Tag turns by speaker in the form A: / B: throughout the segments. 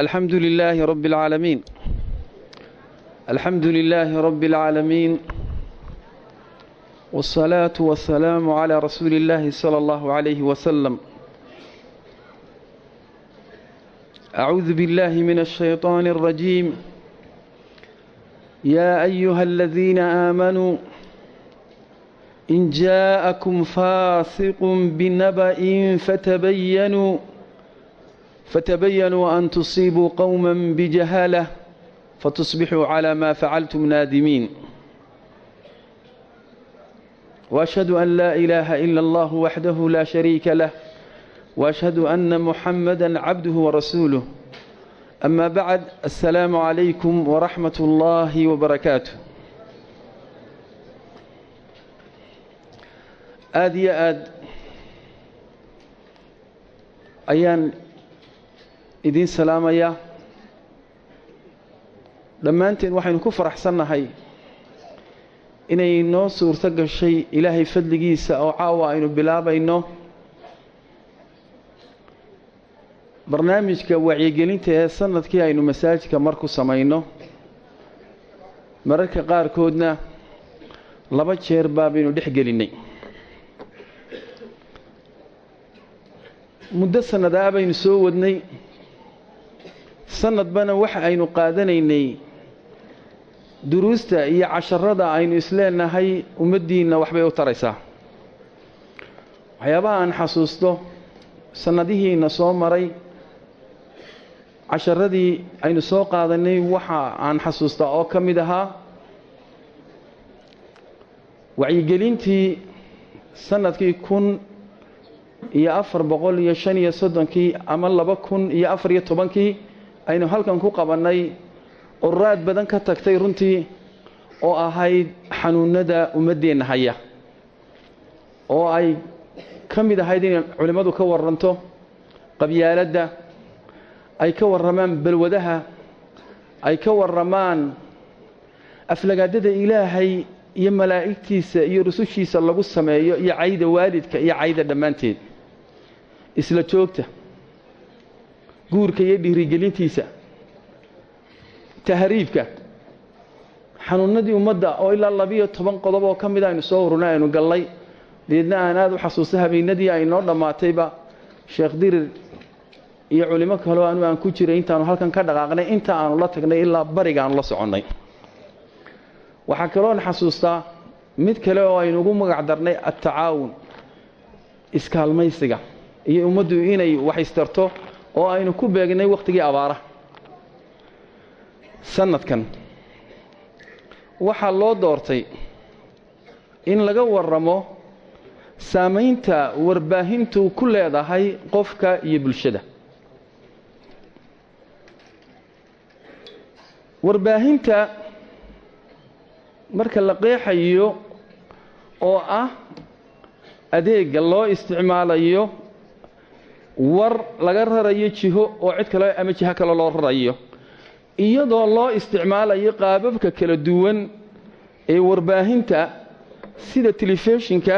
A: الحمد لله رب العالمين الحمد لله رب العالمين والصلاة والسلام على رسول الله صلى الله عليه وسلم أعوذ بالله من الشيطان الرجيم يا أيها الذين آمنوا إن جاءكم فاسق بنبأ فتبينوا فتبينوا أن تصيبوا قوما بجهالة فتصبحوا على ما فعلتم نادمين وأشهد أن لا إله إلا الله وحده لا شريك له وأشهد أن محمدا عبده ورسوله أما بعد السلام عليكم ورحمة الله وبركاته aad iyo aad idiin salaamayaa dhammaanteen waxaynu ku faraxsannahay inay noo suurto gashay ilaahay fadligiisa oo caawa aynu bilaabayno. Barnaamijka wacyigelinta ee sannadkii aynu masaajidka mar ku samayno. Mararka qaarkoodna laba jeer baa baynu dhex gelinnay. Muddo sannadaa baynu soo wadnay sanadbana waxa aynu qaadanaynay duruusta iyo casharada aynu isleenahay ummaddiinna waxbay u taraysaa. Waxyaabaha aan xasuusto sannadihiina soo maray casharadii aynu soo qaadanay waxa aan xasuustaa oo ka mid ahaa wacyigelintii sannadkii kun iyo afar boqol iyo shan iyo soddonkii ama laba kun iyo afar iyo tobankii aynu halkan ku qabannay oo raad badan ka tagtay runtii oo ahayd xanuunada ummaddeenna haya oo ay ka mid ahayd inay culimmadu ka warranto qabyaaladda ay ka warramaan balwadaha ay ka warramaan aflagaadada ilaahay iyo malaa'igtiisa iyo rusushiisa lagu sameeyo iyo cayda waalidka iyo cayda dhammaanteed. Isla joogta guurka iyo dhiirigelintiisa tahriibka xanuunadii ummadda oo ilaa labiyo toban qodob oo ka mida aynu soo ururnay aynu gallay deedna aan aada u xasuusta habeenadii ay noo dhammaatayba sheekh dirir iyo culimo kaleo anu aan ku jiray intaanu halkan ka dhaqaaqnay inta aanu la tagnay ilaa bariga aanu la soconnay. Waxaa kaloon xasuustaa mid kale oo aynu ugu magac darnay attacaawun iskaalmaysiga iyo ummaddu inay waxaystarto oo aynu ku beegnay wakhtigii abaaraha sanadkan waxaa loo doortay in laga warramo saamaynta warbaahintu ku leedahay qofka iyo bulshada. Warbaahinta marka la qeexayo oo ah adeega loo isticmaalayo war laga rarayo jiho oo cid kale ama jiho kale loo rarayo. Iyadoo loo isticmaalayo qaababka kala duwan ee warbaahinta sida telefishinka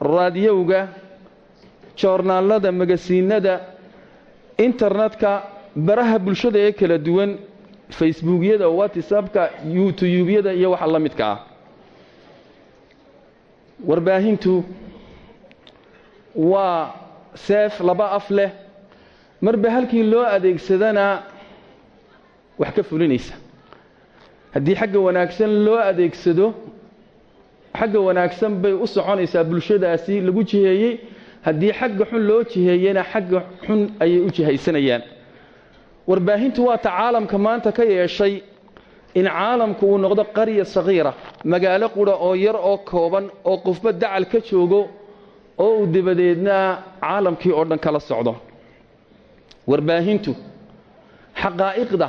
A: raadiyowga joornaalada magasiinada internetka baraha bulshada ee kala duwan facebookyada whatsappka youtubeyada iyo waxa la midka ah. Warbaahintu waa seef laba af leh marba halkii loo adeegsadana wax ka fulinaysa. Haddii xagga wanaagsan loo adeegsado xagga wanaagsan bay u soconaysaa bulshadaasi lagu jiheeyey. Haddii xagga xun loo jiheeyena xagga xun ayay u jihaysanayaan warbaahintu waa ta caalamka maanta ka yeeshay in caalamku uu noqdo qarya sakhiira magaalo qura oo yar oo kooban oo qofba dacal ka joogo oo uu dabadeedna caalamkii oo dhan kala socdo. Warbaahintu xaqaa'iqda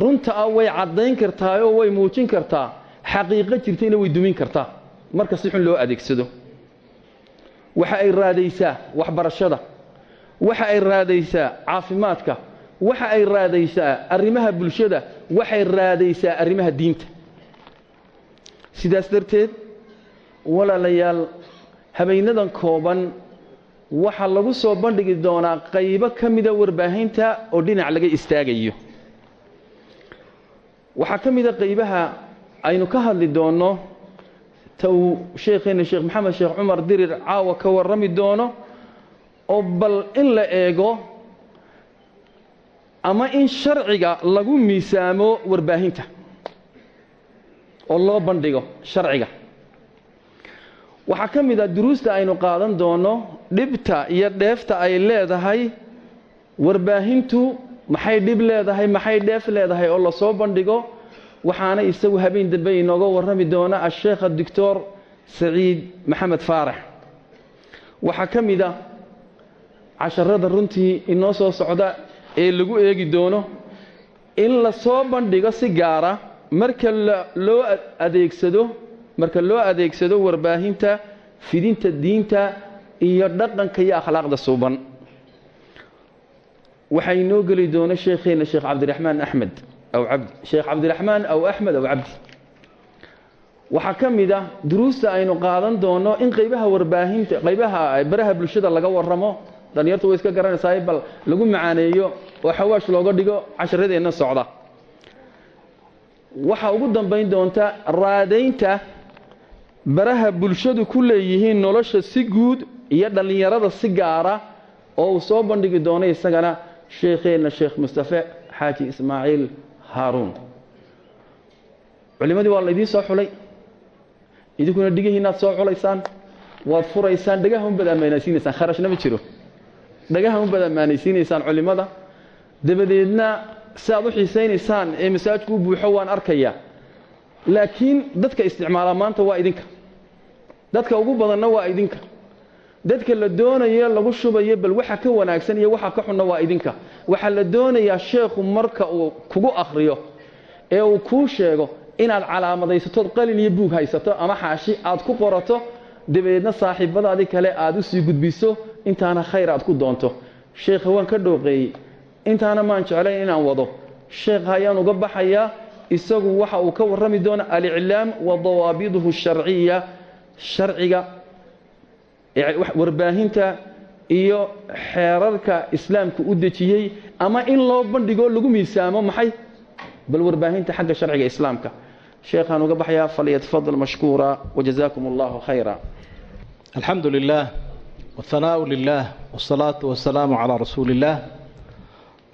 A: runta ah way caddayn kartaa oo way muujin kartaa xaqiiqo jirtayna way dumin kartaa. Marka si xun loo adeegsado. Waxa ay raadaysaa waxbarashada. Waxa ay raadaysaa caafimaadka. Waxa ay raadaysaa arrimaha bulshada. Waxay raadaysaa arrimaha diinta. Sidaas darteed walaalayaal habeenadan kooban waxaa lagu soo bandhigi doonaa qaybo ka mida warbaahinta oo dhinac laga istaagayo. Waxaa ka mida qaybaha aynu ka hadli doonno ta uu sheekheenna sheekh maxamed sheekh cumar dirir caawa ka warrami doono oo bal in la eego ama in sharciga lagu miisaamo warbaahinta oo loo bandhigo sharciga waxaa ka mid ah duruusta aynu qaadan doono dhibta iyo dheefta ay leedahay warbaahintu maxay dhib leedahay maxay dheef leedahay oo la soo bandhigo? Waxaana isagu habeen dambe inooga warrami doona asheekh doctor saciid maxamed faarax. Waxaa ka mid a casharada runtii inoo soo socda ee lagu eegi doono in la soo bandhigo si gaara marka loo adeegsado marka loo adeegsado warbaahinta fidinta diinta iyo dhaqanka iyo akhlaaqda suuban. Waxaa inoo geli doona sheekheenna sheekh cabdiraxmaan axmed aw cabdi. Sheekh cabdiraxmaan aw axmed aw cabdi. Waxaa ka ah duruusta aynu qaadan doono in qaybaha warbaahinta qaybaha baraha bulshada laga warramo dhalinyartu way iska garanaysaa bal lagu macaaneeyo oo xawaash looga dhigo casharadeenna socda. Waxaa ugu dambayn doonta raadaynta baraha bulshadu ku leeyihiin nolosha si guud iyo dhallinyarada si gaara oo uu soo bandhigi doono isagana sheekheenna sheekh mustafe xaaji ismaaciil haaruun. Culimmadii waa laydiin soo xulay. Idinkuna dhigihiinaad soo culaysaan waad furaysaan. Dhagaha unbaad ammaanaysiinaysaan kharashna ma jiro. Dhagaha unbaad ammaanaysiinaysaan culimmada. Dabadeedna si aad u xiisaynaysaan ee masaajku u buuxo waan arkayaa laakiin dadka isticmaala maanta waa idinka. Dadka ugu badanna waa idinka. Dadka la doonayo lagu shubayo bal waxa ka wanaagsan iyo waxa ka xunna waa idinka. Waxaa la doonayaa sheekhu marka uu kugu akhriyo ee uu kuu sheego inaad calaamadaysato qalin iyo buug haysato ama xaashi aad ku qorato dabadeedna saaxiibadaadii kale aad u sii gudbiso intaana khayr aad ku doonto. Sheekha waan ka dhooqeeyey. Intaana maan jeclayn inaan wado. Sheekha ayaan uga baxayaa isagu waxa uu ka warrami doona aliclaam wa dawaabiduhu sharciya sharciga warbaahinta iyo xeerarka islaamka u dejiyey ama in loo bandhigo lagu miisaamo maxay? Bal warbaahinta xagga sharciga islaamka. Sheekhaan uga baxyaa falyatfadal mashkuura wajazaakum allahu khayra.
B: Alxamdu lilah wahanaau lilah wsalaatu wasalaamu calaa rasuuli illaah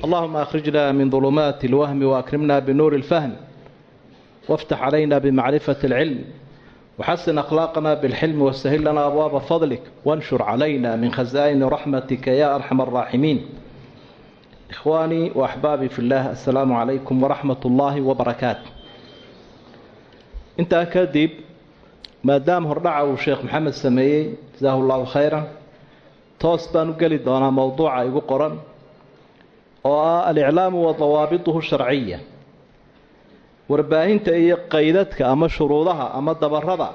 B: allahuma akhrijna min dulumaati اlwahmi waakrimna binuuri اlfahm wاftax calayna bimacrifati اlcilm وxasن أkلاaqna bاlxilm وsahil lana abwaaba fadlik وانshur عlayna min khaza'ini raxmatika ya arxam الraaximiin إkhwaanii وأxbaabii fi اllah aلsalaamu عalaykum وraxmat اllahi وbarakaatu intaa kadib maadaama hordhaca uu sheekh maxamed sameeyey jazahu اllahu khayra toos baan u geli doonaa mowduuca igu qoran oo ah aliclaamu wa dawaabiطuhu sharciya warbaahinta iyo qaydadka ama shuruudaha ama dabarada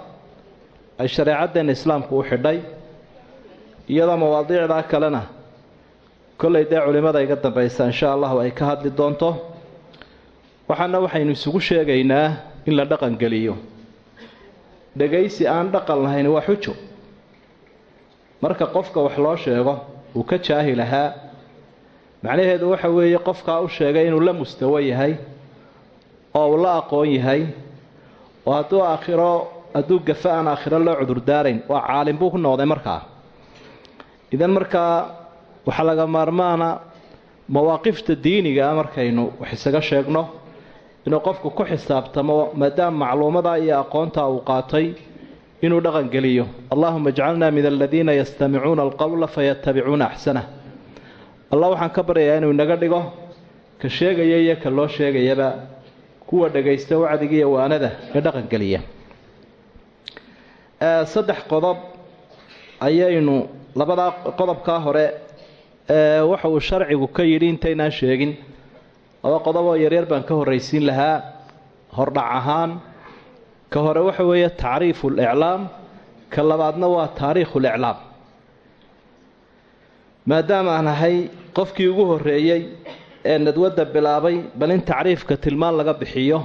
B: ay shareecaddeena islaamku u xidhay iyadoo mawaadiicdaa kalena kollay dee culimmada iga dambaysa insha allahu ay ka hadli doonto. Waxaana waxaynu isugu sheegaynaa in la dhaqan geliyo. Dhegaysi aan dhaqan lahayn waa xujo. Marka qofka wax loo sheego uu ka jaahil ahaa macnaheedu waxa weeye qofkaa u sheegay inuu la mustawo yahay oo uu la aqoon yahay oo hadduu aakhiro hadduu gafa aan aakhiro loo cudurdaarayn waa caalim buu ku noqday markaa idan markaa waxaa laga maarmaana mawaaqifta diinigaa markaynu wax isaga sheegno inuu qofku ku xisaabtamo maadaama macluumadaa iyo aqoontaa uu qaatay inuu dhaqan geliyo. Allahuma ajcalna min aladiina yastamicuuna alqowla fayatabicuuna axsanah allah waxaan ka baryayaa inuu inaga dhigo ka sheegaya iyo ka loo sheegayaba kuwa dhagaysta wacdiga iyo waanada ee dhaqangeliya. Saddex qodob ayaynu labadaa qodobkaa hore waxa uu sharcigu ka yidhi intaynaan sheegin. Laba qodoboo yaryar baan ka horraysiin lahaa hordhac ahaan. Ka hore waxa weeye tacriifu liclaam ka labaadna waa taariikhu liclaam maadaama aan ahay qofkii ugu horeeyey ee nadwadda bilaabay bal in tacriifka tilmaan laga bixiyo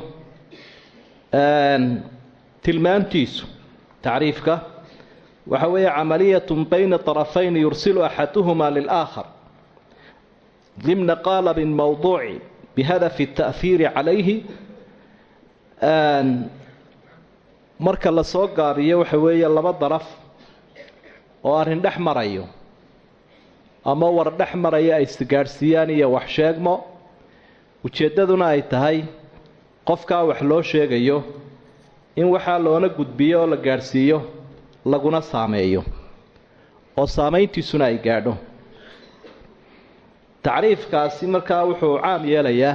B: tilmaantiisu tacriifka waxa weeye camaliyatun bayna طarafayn yursilu axaduhuma lilaakhar. Dimna qaalabin mawduuci bihadafi اta'hiiri calayhi marka la soo gaabiyo waxa weeye laba daraf oo arrin dhex marayo ama war dhex maraya ay isgaadhsiiyaan iyo wax sheegmo. Ujeeddaduna ay tahay qofkaa wax loo sheegayo in waxaa loona gudbiyo oo la gaadhsiiyo laguna saameeyo oo saamayntiisuna ay gaadho. Tacriifkaasi markaa wuxuu caam yeelayaa.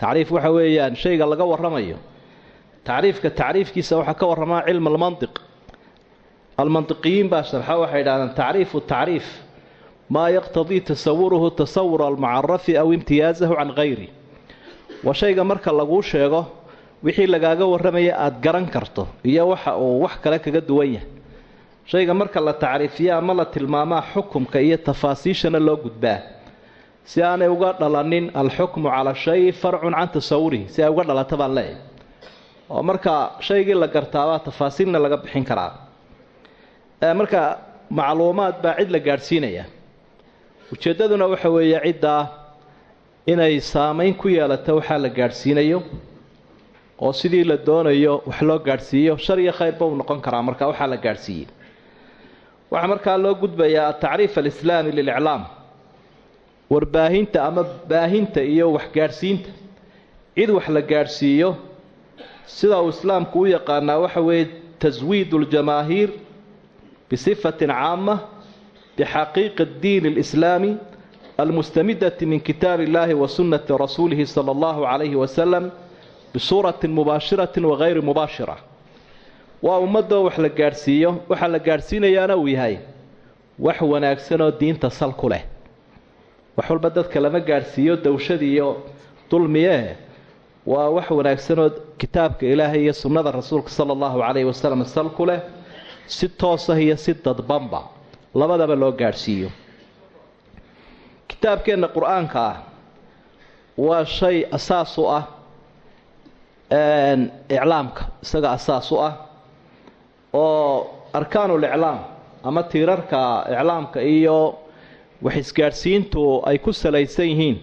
B: Tacriif waxa weeyaan shayga laga warramayo. Tacriifka tacriifkiisa waxaa ka warramaa cilm almantiq. Almantiqiyiin baa sharxa waxay idhahdeen tacriifu tacriif maa yaqtadii tasawuruhu tasawura almucarafi aw imtiyaazahu can hayri waa shayga marka laguu sheego wixii lagaaga warramaya aada garan karto iyo waxa uu wax kale kaga duwan yahay shayga marka la tacriifiyo ama la tilmaamaa xukumka iyo tafaasiishana loo gudbaa si aanay uga dhalanin alxukmu cala shay farcun can tasawurihi si ay uga dhalata baan leeyahy oo marka shaygii la gartaabaa tafaasiilna laga bixin karaa marka macluumaad baa cid la gaadhsiinaya ujeeddaduna waxa weeye ciddaa inay saamayn ku yeelato waxaa la gaadhsiinayo oo sidii la doonayo wax loo gaadhsiiyo shar iyo khayrba uu noqon karaa marka waxaa la gaadhsiiyey. Waxaa markaa loo gudbayaa atacriif alislaami liliclaam warbaahinta ama baahinta iyo waxgaadhsiinta cid wax la gaadhsiiyo sida uu islaamku u yaqaanaa waxa weeye taswiid اljamaahiir bisifatin caama bixaqiiqi diin اlislaami almustamidati min kitaabi illahi wa sunnati rasuulihi sala allahu calayhi wasalam bisuuratin mubaashiratin wagayri mubaashira waa ummadoo wax la gaadhsiiyo waxaa la gaadhsiinayaana uu yahay wax wanaagsanoo diinta sal ku leh. Wax walba dadka lama gaadhsiiyo dowshadii iyo dulmiyee waa wax wanaagsanoo kitaabka ilaahay iyo sunnada rasuulka sala allahu calayhi wasalam sal ku leh si toosah iyo si dadbanba labadaba loo gaadhsiiyo. Kitaabkeenna qur'aanka ah waa shay asaas u ah iclaamka isaga asaas u ah oo arkaanuliclaam ama tiirarka iclaamka iyo wax isgaadhsiintu ay ku salaysan yihiin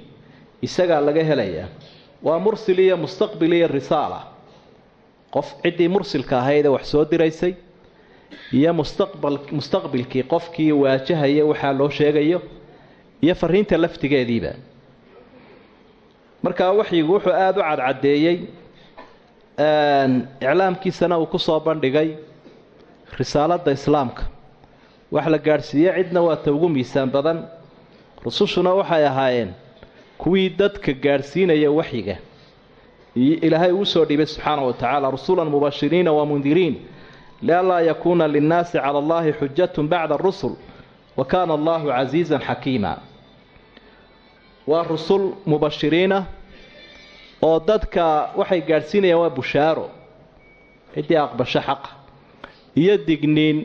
B: isagaa laga helayaa waa mursil iyo mustaqbil iyo risaala. Qof ciddii mursilka ahaydee wax soo diraysay iyo mustaqbilkii qofkii waajahaya waxaa loo sheegayo iyo fariinta laftigeediiba. Markaa waxyigu wuxuu aada u cadcadeeyey iclaamkiisana uu ku soo bandhigay risaaladda islaamka. Wax la gaadhsiiye cidna waa ta ugu miisaan badan. Rusushuna waxay ahaayeen kuwii dadka gaadhsiinaya waxyiga. Ilaahay uu soo dhibay subxaana wa tacaala rusulan mubashiriina wa mundiriin lianlaa yakuuna linnaasi cala allahi xujatun bacda arusul wa kaana allahu casiizan xakiima waa rusul mubashiriina oo dadka waxay gaadhsiinayaan waa bushaaro. Ciddii aqbasho xaqa iyo digniin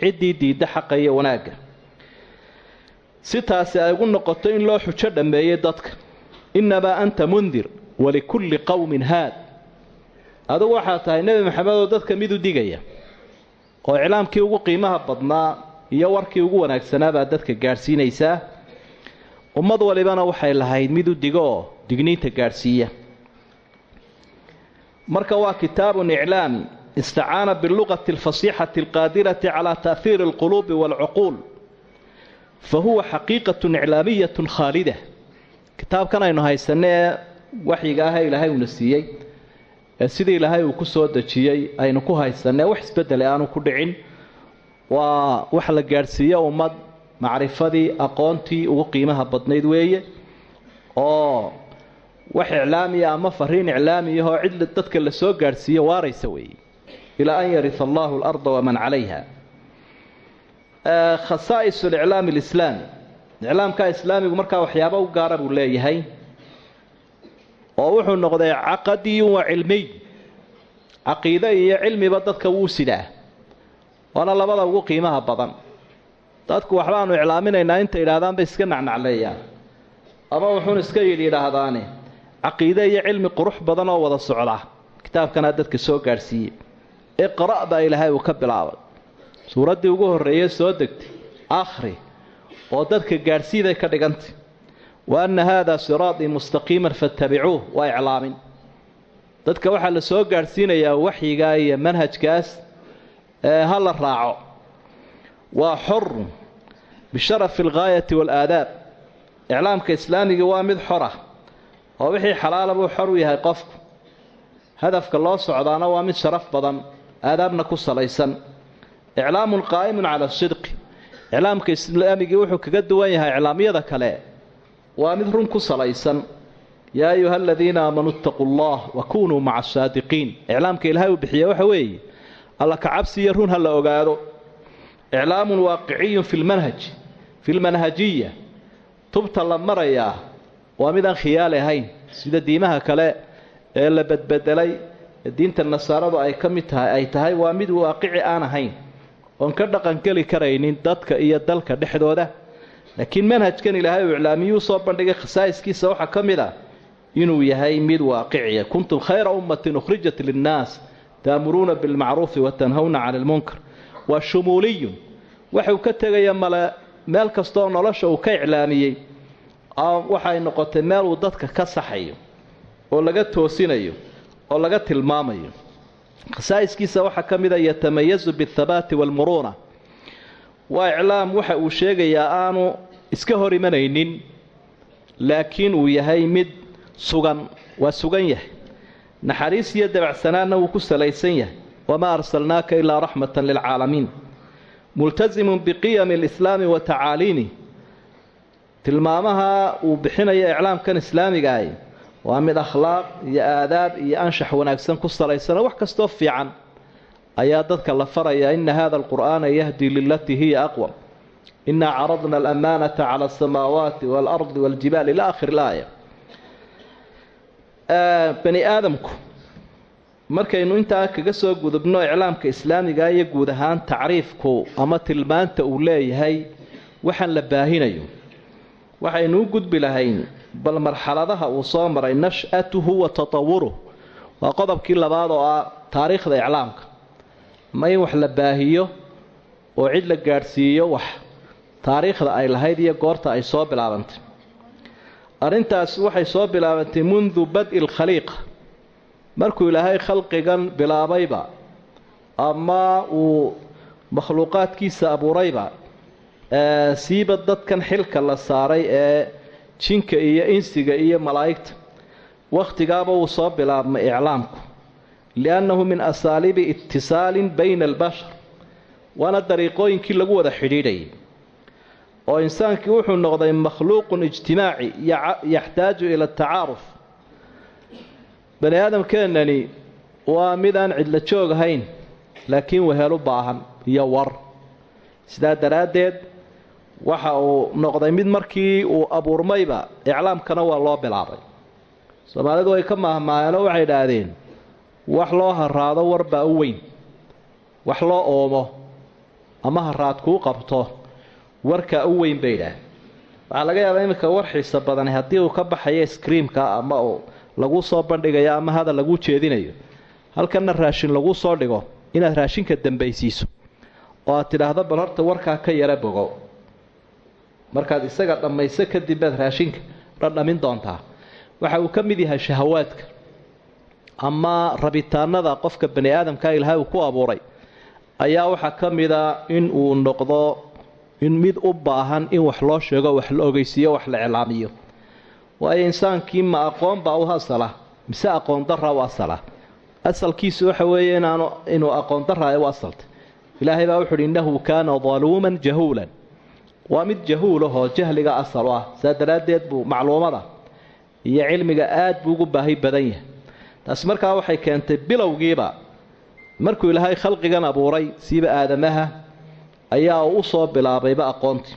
B: ciddii diidda xaqa iyo wanaagga. Si taasi ay ugu noqoto in loo xujo dhammeeyey dadka. Innamaa anta mundir walikulli qowmin haad. Adugu waxaa tahay nebi maxamed oo dadka mid u digaya oo iclaamkii ugu qiimaha badnaa iyo warkii ugu wanaagsanaabaa dadka gaadhsiinaysaa ummad walibana waxay lahayd mid u digo oo digniinta gaadhsiiya. Marka waa kitaabun iclaami istacaana biluqati alfasiixati alqaadirati calaa ta'hiiri alquluubi waalcuquul fa huwa xaqiiqatun iclaamiyatun khaalida. Kitaabkan aynu haysanne ee waxyiga ah ee ilaahay uuna siiyey sidii ilaahay uu ku soo dejiyey aynu ku haysanee wax isbedele aanu ku dhicin waa wax la gaadhsiiyo ummad macrifadii aqoontii ugu qiimaha badnayd weeye oo wax iclaamiya ama fariin iclaamiyahoo cid dadka la soo gaadhsiiyo waaraysa weeye. Ilaa an yarisa allahu alarda waman calayha. Khasaa'is aliclaami alislaami iclaamka islaamigu markaa waxyaaba u gaara buu leeyahay oo wuxuu noqday caqadiyun wa cilmiy. Caqiide iyo cilmiba dadka wuu sidaa. Waana labada ugu qiimaha badan. Dadku waxbaanu iclaaminaynaa inta idhaahdaan bay iska nacnacleeyaan. Ama wuxuun iska yidhi yidhaahdaane caqiide iyo cilmi qurux badan oo wada socda. Kitaabkanaa dadka soo gaadhsiiyey iqra' baa ilaahay uu ka bilaabay. Suuraddii ugu horreeye soo degtay akhri oo dadka gaadhsiiday ka dhigantay wa anna haadaa siraatii mustaqiiman fattabicuuh waa iclaamin. dadka waxaa la soo gaadhsiinayaa waxyigaa iyo manhajkaas ee ha la raaco. waa xorun bisharafi alghaayati waalaadaab iclaamka islaamigii waa mid xor ah oo wixii xalaala buu xor u yahay qofku. hadafka loo socdaana waa mid sharaf badan aadaabna ku salaysan. iclaamun qaa'imun cala sidqi. iclaamka islaamigii wuxuu kaga duwan yahay iclaamyada kale waa mid run ku salaysan. Yaa ayuha aladiina aamanuu itaquu allah wa kunuu maca asaadiqiin iclaamka ilaahay uu bixiya waxa weeye alla kacabsi iyo run ha ogaado. Iclaamun waaqiciyun fi lmanhaj fi lmanhajiya tubta la marayaa waa mid aan khiyaali ahayn. Sida diimaha kale ee la bedbedelay ee diinta nasaaradu ay ka mid tahay ay tahay waa mid waaqici aan ahayn. Oon ka dhaqangeli karaynin dadka iyo dalka dhexdooda laakiin manhajkan ilaahay uu iclaamiyuu soo bandhigay khasaa'iskiisa waxaa ka mid ah inuu yahay mid waaqiciya kuntum khayra ummatin ukhrijat linnaas taamuruuna bilmacruufi watanhawna cani lmunkar waa shumuuliyun waxuu ka tegaya male meel kastooo nolosha uu ka iclaamiyey waxay noqotay meel uu dadka ka saxayo oo laga toosinayo oo laga tilmaamayo. Khasaa'iskiisa waxaa ka mid a yatamayazu biathabaati waalmuruuna waa iclaam waxa uu sheegayaa aanu iska hor imanaynin. Laakiin uu yahay mid sugan waa sugan yahay. Naxariis iyo dabacsanaanna wuu ku salaysan yahay. Wamaa arsalnaaka ilaa raxmatan lilcaalamiin multasimun biqiyami alislaami wa tacaaliini tilmaamaha uu bixinayo iclaamkan islaamiga ahi waa mid akhlaaq iyo aadaab iyo anshax wanaagsan ku salaysanoo wax kastoo fiican ayaa dadka la farayaa ina hada alqur'aana yahdii lilatii hiya aqwam. Inaa caradna alamaanata cala asamaawaati waalardi waljibaal ila akhir ilaaya bani aadamku markaynu intaa kaga soo gudubno iclaamka islaamiga iyo guud ahaan tacriifku ama tilmaanta uu leeyahay waxaan la baahinayo. Waxaynu u gudbi lahayn bal marxaladaha uu soo maray nash'atuhu wa tatawuruh waa qodobkii labaad oo ah taariikhda iclaamka ma in wax la baahiyo oo cid la gaadhsiiyo wax. Taariikhda ay lahayd iyo goorta ay soo bilaabantay. Arrintaas waxay soo bilaabantay mundu badi lkhaliiqa markuu ilaahay khalqigan bilaabayba ama uu makhluuqaadkiisa abuurayba siiba dadkan xilka la saaray ee jinka iyo insiga iyo malaa'igta. Wakhtigaaba wuu soo bilaabmay iclaamku liannahu min asaaliibi itisaalin bayna albashar waana dariiqooyinkii lagu wada xidhiidhayay oo insaankii wuxuu noqday makhluuqun ijtimaaci yaxtaaju ila atacaaruf bani aadamkeenani waa mid aan cidlo joog ahayn laakiin wehel u baahan iyo war sidaa daraaddeed waxa uu noqday mid markii uu abuurmayba iclaamkana waa loo bilaabay soomaalidu way ka maahmaaheenoo waxay idhaahdeen wax loo haraado warbaa u weyn. Wax loo oomo ama haraad kuu qabto warkaa u weyn bay idhaah waxaa laga yaabaa iminka war xiisa badani haddii uu ka baxayo skriimka ama uu lagu soo bandhigayo ama hadal lagu jeedinayo halkanna raashin lagu soo dhigo inaad raashinka dambaysiiso oo aad tidhaahdo bal horta warkaa ka yara bogo markaad isaga dhammayso kadib baad raashinka dhadhamin doontaa. Waxa uu ka mid yahay shahawaadka ama rabitaanada qofka bani aadamka ilaahay uu ku abuuray ayaa waxaa ka mida in uu noqdo in mid u baahan in wax loo sheego wax la ogeysiiyo wax la iclaamiyo. Waayo insaankii ma aqoon baa u asala mise aqoon darra u asala asalkiisu waxa weeye inaanu inuu aqoon darra u asaltay. Ilaahay baa wuxuuhi innahu kaana daluuman jahuulan. Waa mid jahuulahoo jahliga asal u ah saa daraaddeed buu macluumada iyo cilmiga aad buu ugu baahi badan yahay taasi markaa waxay keentay bilowgiiba. Markuu ilaahay khalqigan abuuray siiba aadamaha ayaa u soo bilaabayba aqoontii.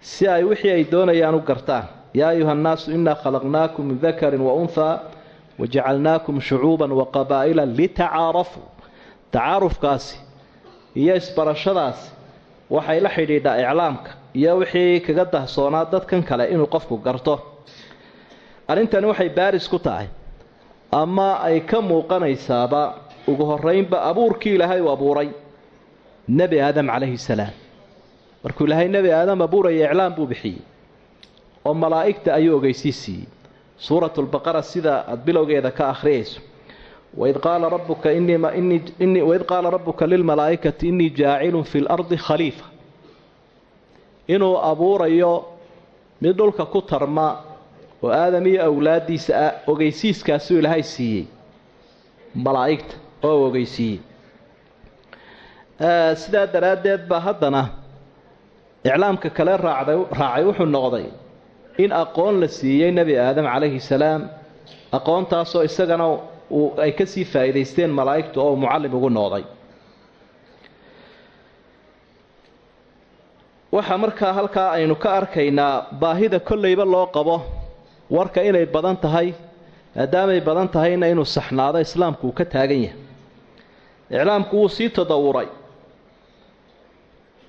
B: Si ay wixii ay doonayaan u gartaan yaa ayuha nnaasu innaa khalaqnaakum min dakarin wa unhaa wajacalnaakum shucuuban wa qabaa'ila litacaarafuu tacaarufkaasi iyo isbarashadaasi waxay la xidhiidhaa iclaamka iyo wixii kaga dahsoonaa dadkan kale inuu qofku garto. Arrintani waxay baaris ku tahay ama ay ka muuqanaysaaba ugu horeynba abuurkii ilaahay uu abuuray nebi aadam calayhi salaam. Markuu ilaahay nebi aadam abuuraya iclaam buu bixiyey. Oo malaa'igta ayuu ogeysiis siiyey. Suuratu lbaqara sida aada bilowgeeda ka akhriyayso waid qaala rabuka inii waid qaala rabbuka lilmalaa'ikati innii jaacilun fi lardi khaliifa. Inuu abuurayo mid dhulka ku tarma oo aadam iyo awlaaddiisa ah ogeysiiskaasuu ilaahay siiyey. Malaa'igta oo ogeysiiyey. Sidaa daraaddeed baa haddana iclaamka kale raacday raacay wuxuu noqday in aqoon la siiyey nebi aadam calayhi salaam. Aqoontaasoo isagana uu ay ka sii faa'iidaysteen malaa'igtu oo mucallim ugu noqday. Waxaa markaa halkaa aynu ka arkaynaa baahida kollayba loo qabo warka inay badan tahay maadaamay badan tahayna inuu saxnaado islaamku uu ka taagan yahay. Iclaamku wuu sii tadawuray.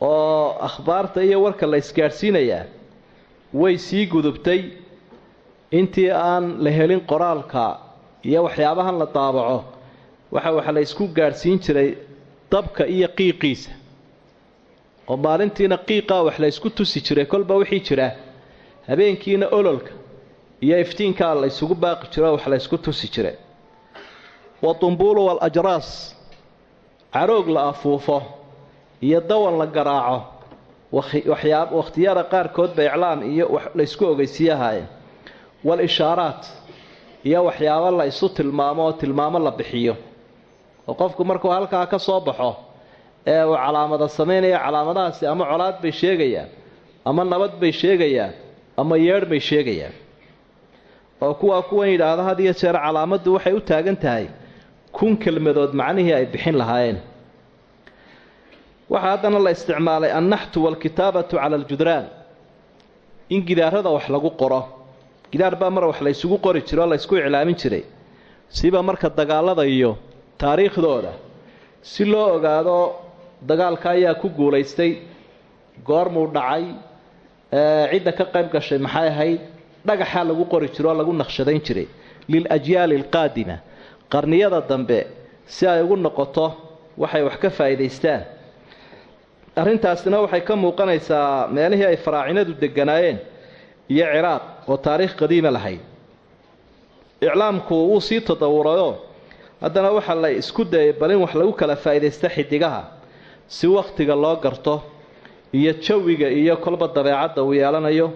B: Oo akhbaarta iyo warka la isgaadhsiinayaa way sii gudubtay intii aan la helin qoraalka iyo waxyaabahan la daabaco. Waxa waxa la isku gaadhsiin jiray dabka iyo qiiqiisa. Oo maalintiina qiiqaa wax la ysku tusi jiray kolba wixii jira habeenkiina ololka iyo iftiinkaa la ysugu baaqi jiro wax la ysku tusi jiray wadumbuulu walajraas caroog la afuufo iyo dawan la garaaco. Waxyaa wakhtiyada qaarkoodba iclaam iyo la ysku ogeysiiyahaayeen wal-ishaaraat iyo waxyaabo la isu tilmaamo oo tilmaamo la bixiyo. Oo qofku markuu halkaa ka soo baxo ee uu calaamada samaynaya calaamadahaasi ama colaad bay sheegayaan ama nabad bay sheegayaan ama yeedh bay sheegayaan oo kuwaa kuwan yidhaahdo had iyo jeer calaamaddu waxay u taagan tahay kun kelmadood macnihii ay bixin lahaayeen. Waxaa haddana la isticmaalay annaxtu waalkitaabatu cala aljudraan. In gidaarada wax lagu qoro. Gidaar baa mar wax la ysugu qori jiro oo la ysku iclaamin jiray. Siba marka dagaalada iyo taariikhdooda si loo ogaado dagaalka ayaa ku guulaystay goormuu dhacay cidda ka qayb gashay maxay ahayd dhagaxaa lagu qori jiro oo lagu naqshadayn jiray liljyaali alqaadima. Qarniyada dambe si ay ugu noqoto waxay wax ka faa'iidaystaan. Arrintaasina waxay ka muuqanaysaa meelihii ay faraacinadu deganaayeen iyo ciraaq oo taariikh qadiima lahayd iclaamku wuu sii tadawurayoo haddana waxaa la isku dayay bal in wax lagu kala faa'iidaysta xidigaha si wakhtiga loo garto iyo jawiga iyo kolba dabeecadda uu yeelanayo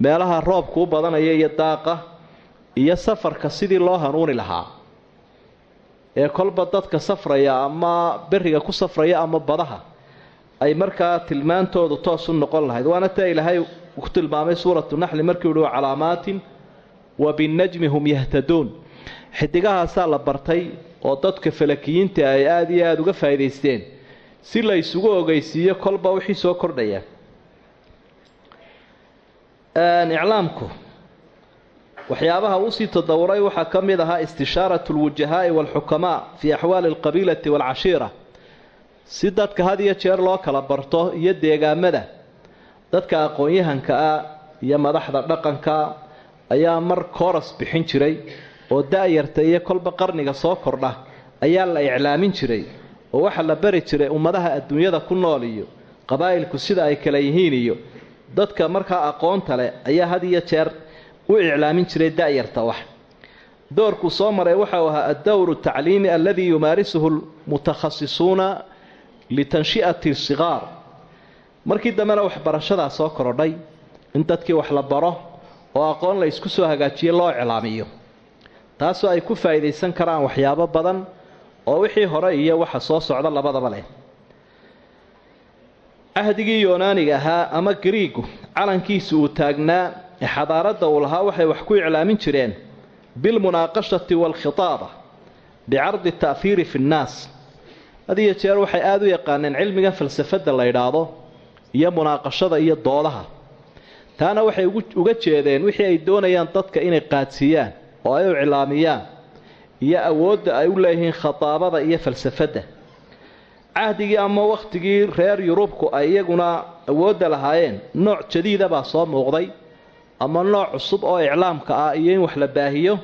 B: meelaha roobku u badanaya iyo daaqa iyo safarka sidii loo hanuuni lahaa. Ee kolba dadka safraya ama beriga ku safraya ama badaha ay markaa tilmaantoodu toos u noqon lahayd. Waana taa ilaahay ku tilmaamay suuratu naxli markii uhi calaamaatin wa binnajmi hum yahtaduun. Xidigahaasaa la bartay oo dadka falakiyiinta ay aada iyo aada uga faa'idaysteen si la ysugu ogeysiiyo kolba wixii soo kordhaya iclaamku waxyaabaha uusii tadawuray waxaa ka mid ahaa istishaaratu lwujahaa'i waalxukamaa fii axwaali alqabiilati waalcashiira si dadka had iyo jeer loo kala barto iyo deegaamada dadka aqoon-yahanka ah iyo madaxda dhaqanka ayaa mar kooras bixin jiray oo da-yarta iyo kolba qarniga soo kordha ayaa la iclaamin jiray oo waxaa la bari jiray ummadaha adduunyada ku nool iyo qabaa'ilku sida ay kala yihiin iyo dadka markaa aqoonta leh ayaa had iyo jeer u iclaamin jiray da-yarta wax. Doorkuu soo maray waxau ahaa addowru tacliimi aladii yumaarisuhu lmutakhasisuuna litanshi'ati sigaar markii dambena waxbarashadaa soo korodhay in dadkii wax la baro oo aqoon la isku soo hagaajiyo loo iclaamiyo. Taasoo ay ku faa'iidaysan karaan waxyaabo badan oo wixii hore iyo waxa soo socda labadaba leh cahdigii yoonaaniga ahaa ama gariigu calankiisu uu taagnaa ee xadaaradda uu lahaa waxay wax ku iclaamin jireen bilmunaaqashati waalkhitaaba bicardi ta'hiiri fi nnaas. Had iyo jeer waxay aada u yaqaaneen cilmigan falsafadda la yidhaahdo iyo munaaqashada iyo doodaha taana waxay uga jeedeen wixii ay doonayaan dadka inay qaadsiiyaan oo ay u iclaamiyaan iyo awoodda ay u leeyihiin khataabada iyo falsafadda cahdigii ama wakhtigii reer yurubku ay iyaguna awoodda lahaayeen nooc jadiida baa soo muuqday. Ama nooc cusub oo iclaamka ah iyo in wax la baahiyo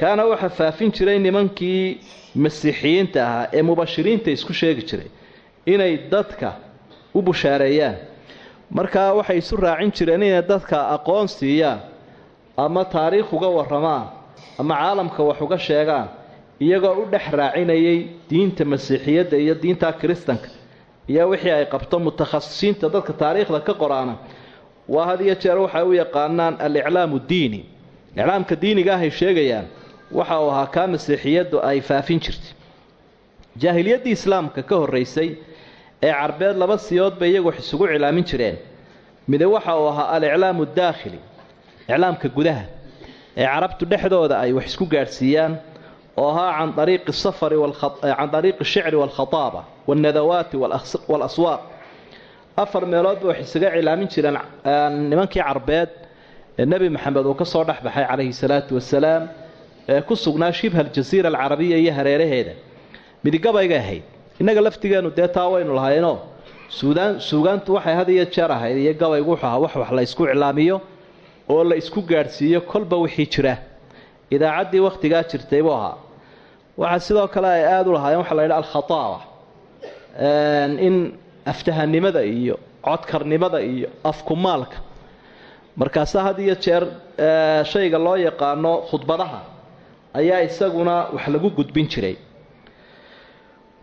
B: kaana waxaa faafin jiray nimankii masiixiyiinta ahaa ee mubashiriinta isku sheegi jiray inay dadka u bushaareeyaan. Markaa waxay isu raacin jireen inay dadka aqoon siiyaan ama taariikh uga warramaan ama caalamka wax uga sheegaan iyagoo u dhex raacinayay diinta masiixiyadda iyo diinta kiristanka. Iyo wixii ay qabto mutakhasisiinta dadka taariikhda ka qoraana. Waa had iyo jeer waxay u yaqaanaan aliclaamu diini. Iclaamka diiniga ahay sheegayaan waxa uu ahaa kaa masiixiyaddu ay faafin jirtay. Jaahiliyaddii islaamka ka horraysay ee carbeed laba siyood bay iyagu isugu iclaamin jireen. Mide waxa uu ahaa aliclaamu daakhili iclaamka gudaha ee carabtu dhexdooda ay wax isku gaadhsiiyaan oo ahaa can ariiqi ariiqi shicri waalkhataaba waalnadawaati waalaswaaq afar meeloodba wax isaga cilaamin jireen nimankii carbeed ee nebi maxamed uu ka soo dhex baxay calayhi salaatu wasalaam ee ku sugnaa shibha aljasiira alcarabiya iyo hareeraheeda. Midigabaygay ahayd. Innaga laftigeennu dee taa waynu lahaynoo suugaantu waxay had iyo jeer ahayd iyo gabaygu wuxuu ahaa wax wax la isku iclaamiyo oo la isku gaadhsiiyo kolba wixii jira. Idaacaddii wakhtigaa jirtay buu ahaa waxaa sidoo kale ay aada u lahaayeen waxa la yidhaha alkhataaba in aftahanimada iyo codkarnimada iyo afkumaalka markaasa had iyo jeer shayga loo yaqaano khudbadaha ayaa isaguna wax lagu gudbin jiray.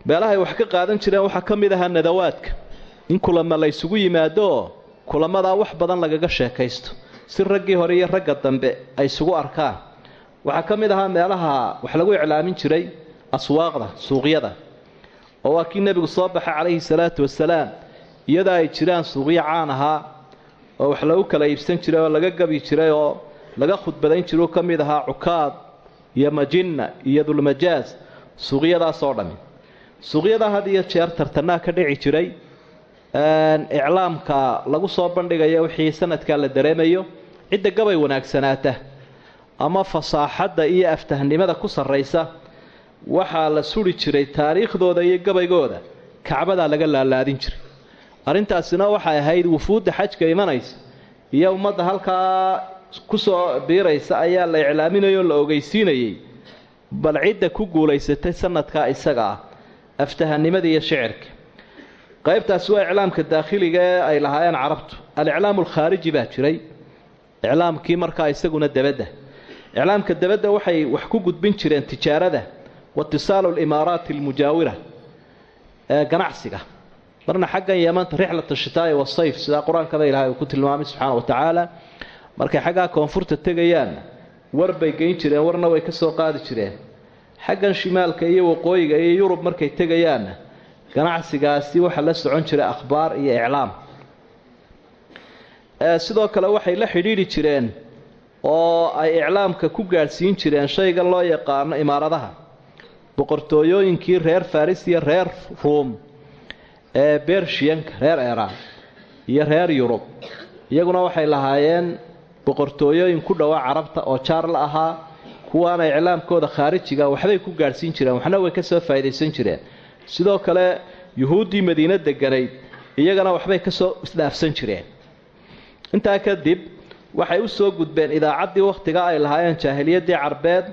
B: Meelahay wax ka qaadan jireen waxaa ka mid ahaa nadawaadka. In kulama la ysugu yimaado oo kulamadaa wax badan lagaga sheekaysto. Si raggii hore iyo ragga dambe ay isugu arkaan waxaa ka mid ahaa meelaha wax lagu iclaamin jiray aswaaqda suuqyada. Oo waa kii nebigu soo baxay calayhi salaatu wasalaam iyadoo ay jiraan suuqyo caan ahaa oo wax lagu kala iibsan jiray oo laga gabi jiray oo laga khudbadayn oo ka mid ahaa cukaad iyo majinna iyo dulmajaaz suuqyadaasoo dhammi. Suuqyada had iyo jeer tartanaa ka dhici jiray iclaamka lagu soo bandhigayo wixii sanadkaa la dareemayo cidda gabay wanaagsanaata ama fasaaxadda iyo aftahnimada ku sarraysa waxaa la suri jiray taariikhdooda iyo gabaygooda. Kacbadaa laga laalaadin jiray. Arrintaasina waxay ahayd wufuudda xajka imanaysa iyo ummadda halkaa ku soo biiraysa ayaa la iclaaminayay oo la ogeysiinayay bal cidda ku guulaysatay sanadkaa isaga ah aftahanimada iyo shicirka. Qaybtaasi waa iclaamka daakhiliga ee ay lahaayeen carabtu. Aliclaamu alkhaariji baa jiray. Iclaamkii markaa isaguna debadda iclaamka debadda waxay wax ku gudbin jireen tijaarada watisaalu alimaaraati almujaawira ee ganacsiga. Marna xaggan yamanta rixlata shitaa'i wasayf sidaa qur'aankaba ilaahay uu ku tilmaamay subxaana wa tacaala. Markay xaggaa koonfurta tegayaanna war bay geyn jireen warna way ka soo qaadi jireen. Xaggan shimaalka iyo waqooyiga iyo yurub markay tegayaanna ganacsigaasi waxaa la socon jiray akhbaar iyo iclaam. Sidoo kale waxay la xidhiidhi jireen oo ay iclaamka ku gaadhsiin jireen shaygan loo yaqaano imaaradaha. Boqortooyooyinkii reer faris iyo reer ruum ee bershiyanka reer eraan iyo reer yurub. Iyaguna waxay lahaayeen boqortooyooyin ku dhowaa carabta oo jaar la ahaa kuwaana iclaamkooda khaarijiga waxbay ku gaadhsiin jireen waxna way ka soo faa'iidaysan jireen. Sidoo kale yuhuuddii madiine deganayd iyagana waxbay ka soo isdhaafsan jireen. Intaa kadib waxay u soo gudbeen idaacaddii wakhtiga ay lahaayeen jaahiliyaddii carbeed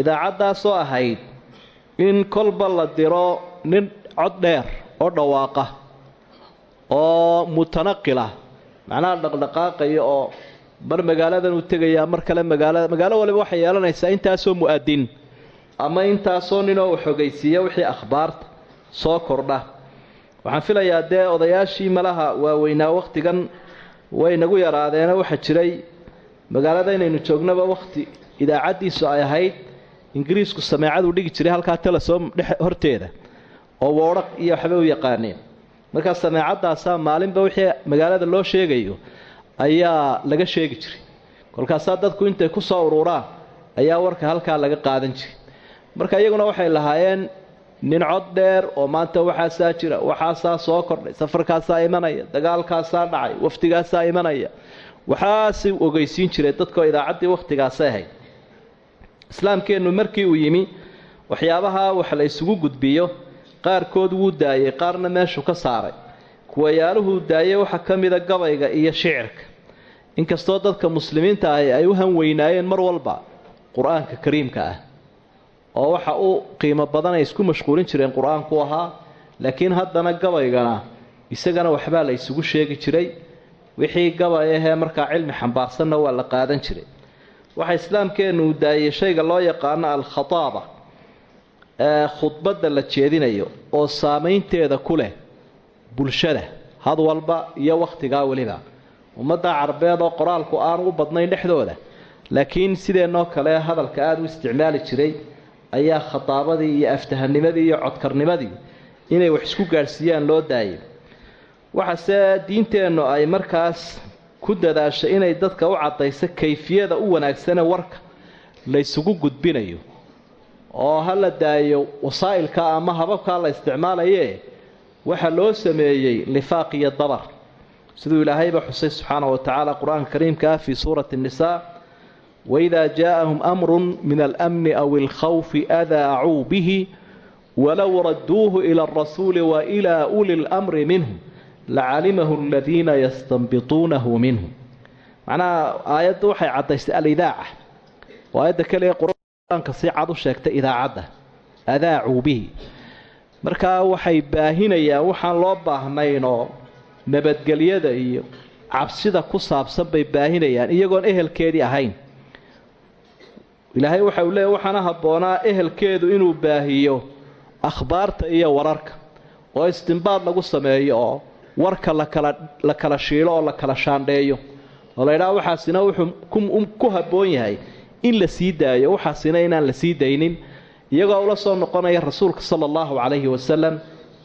B: idaacaddaasoo ahayd in kolba la diro nin cod dheer oo dhawaaqa oo mutanaqila macnaha dhaqdhaqaaqaya oo mar magaaladan uu tegayaa mar kale magaalada magaalo waliba waxay yeelanaysaa intaasoo mu'adin ama intaasoo ninoo u xogaysiiya wixii akhbaarta soo kordha. Waxaan filayaa dee odayaashii malaha waaweynaa wakhtigan way nagu yaraadeena waxaa jiray. Magaalada inaynu joognaba wakhti idaacaddiisu ay ahayd ingiriisku sameecaduu dhigi jiray halkaa telesom dhex horteeda oo woodhaq iyo waxbay u yaqaaneen markaa sameecadaasaa maalinba wixii magaalada loo sheegayo ayaa laga sheegi jiray. Kolkaasaa dadku intay ku soo ururaan ayaa warka halkaa laga qaadan jiray. Marka iyaguna waxay lahaayeen nin cod dheer oo maanta waxaasaa jira waxaasaa soo kordhay safarkaasaa imanaya dagaalkaasaa dhacay waftigaasaa imanaya. Waxaasay ogeysiin jireen dadkoo idaacaddii wakhtigaasay ahayd. Islaamkeennu markii uu yimi waxyaabaha wax la isugu gudbiyo qaarkood wuu daayey qaarna meeshuu ka saaray. Kuwayaaluhuu daayey waxaa ka mida gabayga iyo shicirka. Inkastoo dadka muslimiinta ahi ay u hanweynaayeen mar walba qur'aanka kariimka ah oo waxa uu qiimo badan ay isku mashquulin jireen qur'aanku ahaa laakiin haddana gabaygana isagana waxbaa la isugu sheegi jiray. Wixii gabay ahee markaa cilmi xambaarsanna waa la qaadan jiray. Waxa islaamkeennu uu daayey shayga loo yaqaano al-khataaba ee khudbadda la jeedinayo oo saamaynteeda ku leh bulshada had walba iyo wakhtigaa weliba. Ummadda carabeed oo qoraalku aanu u badnayn dhexdooda laakiin sideennoo kale hadalka aada u isticmaali jiray ayaa khataabadii iyo aftahanimadii iyo codkarnimadii inay wax isku gaadhsiiyaan loo daayay. Waxaase diinteennu ay markaas ku dadaashay inay dadka u caddayso kayfiyada u wanaagsane warka la ysugu gudbinayo. Oo ha la daayo wasaa'ilka ama hababkaa la isticmaalaye waxa loo sameeyey lifaaq iyo dabar. Siduu ilaahayba xusay subxaana wa tacaala qur'aanka kariimka ah fii suurati nnisaa waidaa jaaءahum amru min almni aw اlkhawfi adaacuu bihi walow raduuhu ila alrasuuli wailaa uli lmri minhum lacalimahu aladiina yastanbituunahu minhum macnaha aayadda waxay caddaystay alidaaca oo aayadda kaliya qur'aanka si cad u sheegtay idaacadda. Adaacuu bihi. Markaa waxay baahinayaan waxaan loo baahnaynoo nabadgelyada iyo cabsida ku saabsan bay baahinayaan iyagoon ehelkeedii ahayn ilaahay waxa uu leeya waxaana habboonaa ehelkeedu inuu baahiyo akhbaarta iyo wararka oo istimbaad lagu sameeyo oo warka la kala shiilo oo la kala shaandheeyo. Oo la ydhaha waxaasina wuxuu ku habboon yahay in la sii daayo waxaasina inaan la sii daynin iyagoo ula soo noqonaya rasuulka sala allahu calayhi wasalam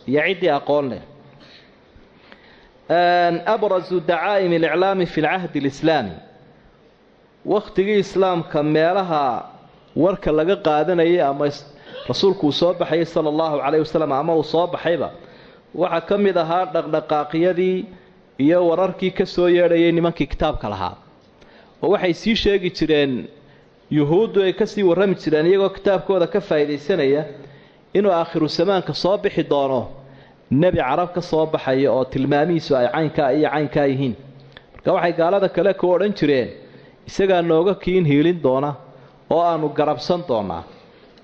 B: iyo ciddii aqoon leh. Abrazu dacaa'im aliclaami fi lcahdi alislaami wakhtigii islaamka meelaha warka laga qaadanayay ama rasuulku uu soo baxayay sala allahu calayhi wasalam ama uu soo baxayba waxaa ka mid ahaa dhaqdhaqaaqyadii iyo wararkii ka soo yeedhayay nimankii kitaabka lahaa. Oo waxay sii sheegi jireen yuhuuddu ay ka sii warrami jireen iyagoo kitaabkooda ka faa'iidaysanaya inuu aakhiru zamaanka soo bixi doono nebi carab ka soo baxaya oo tilmaamihiisu ay caynkaa iyo caynkaa yihiin. Marka waxay gaalada kale ku odhan jireen isagaa nooga kiin hiilin doona oo aanu garabsan doonaa.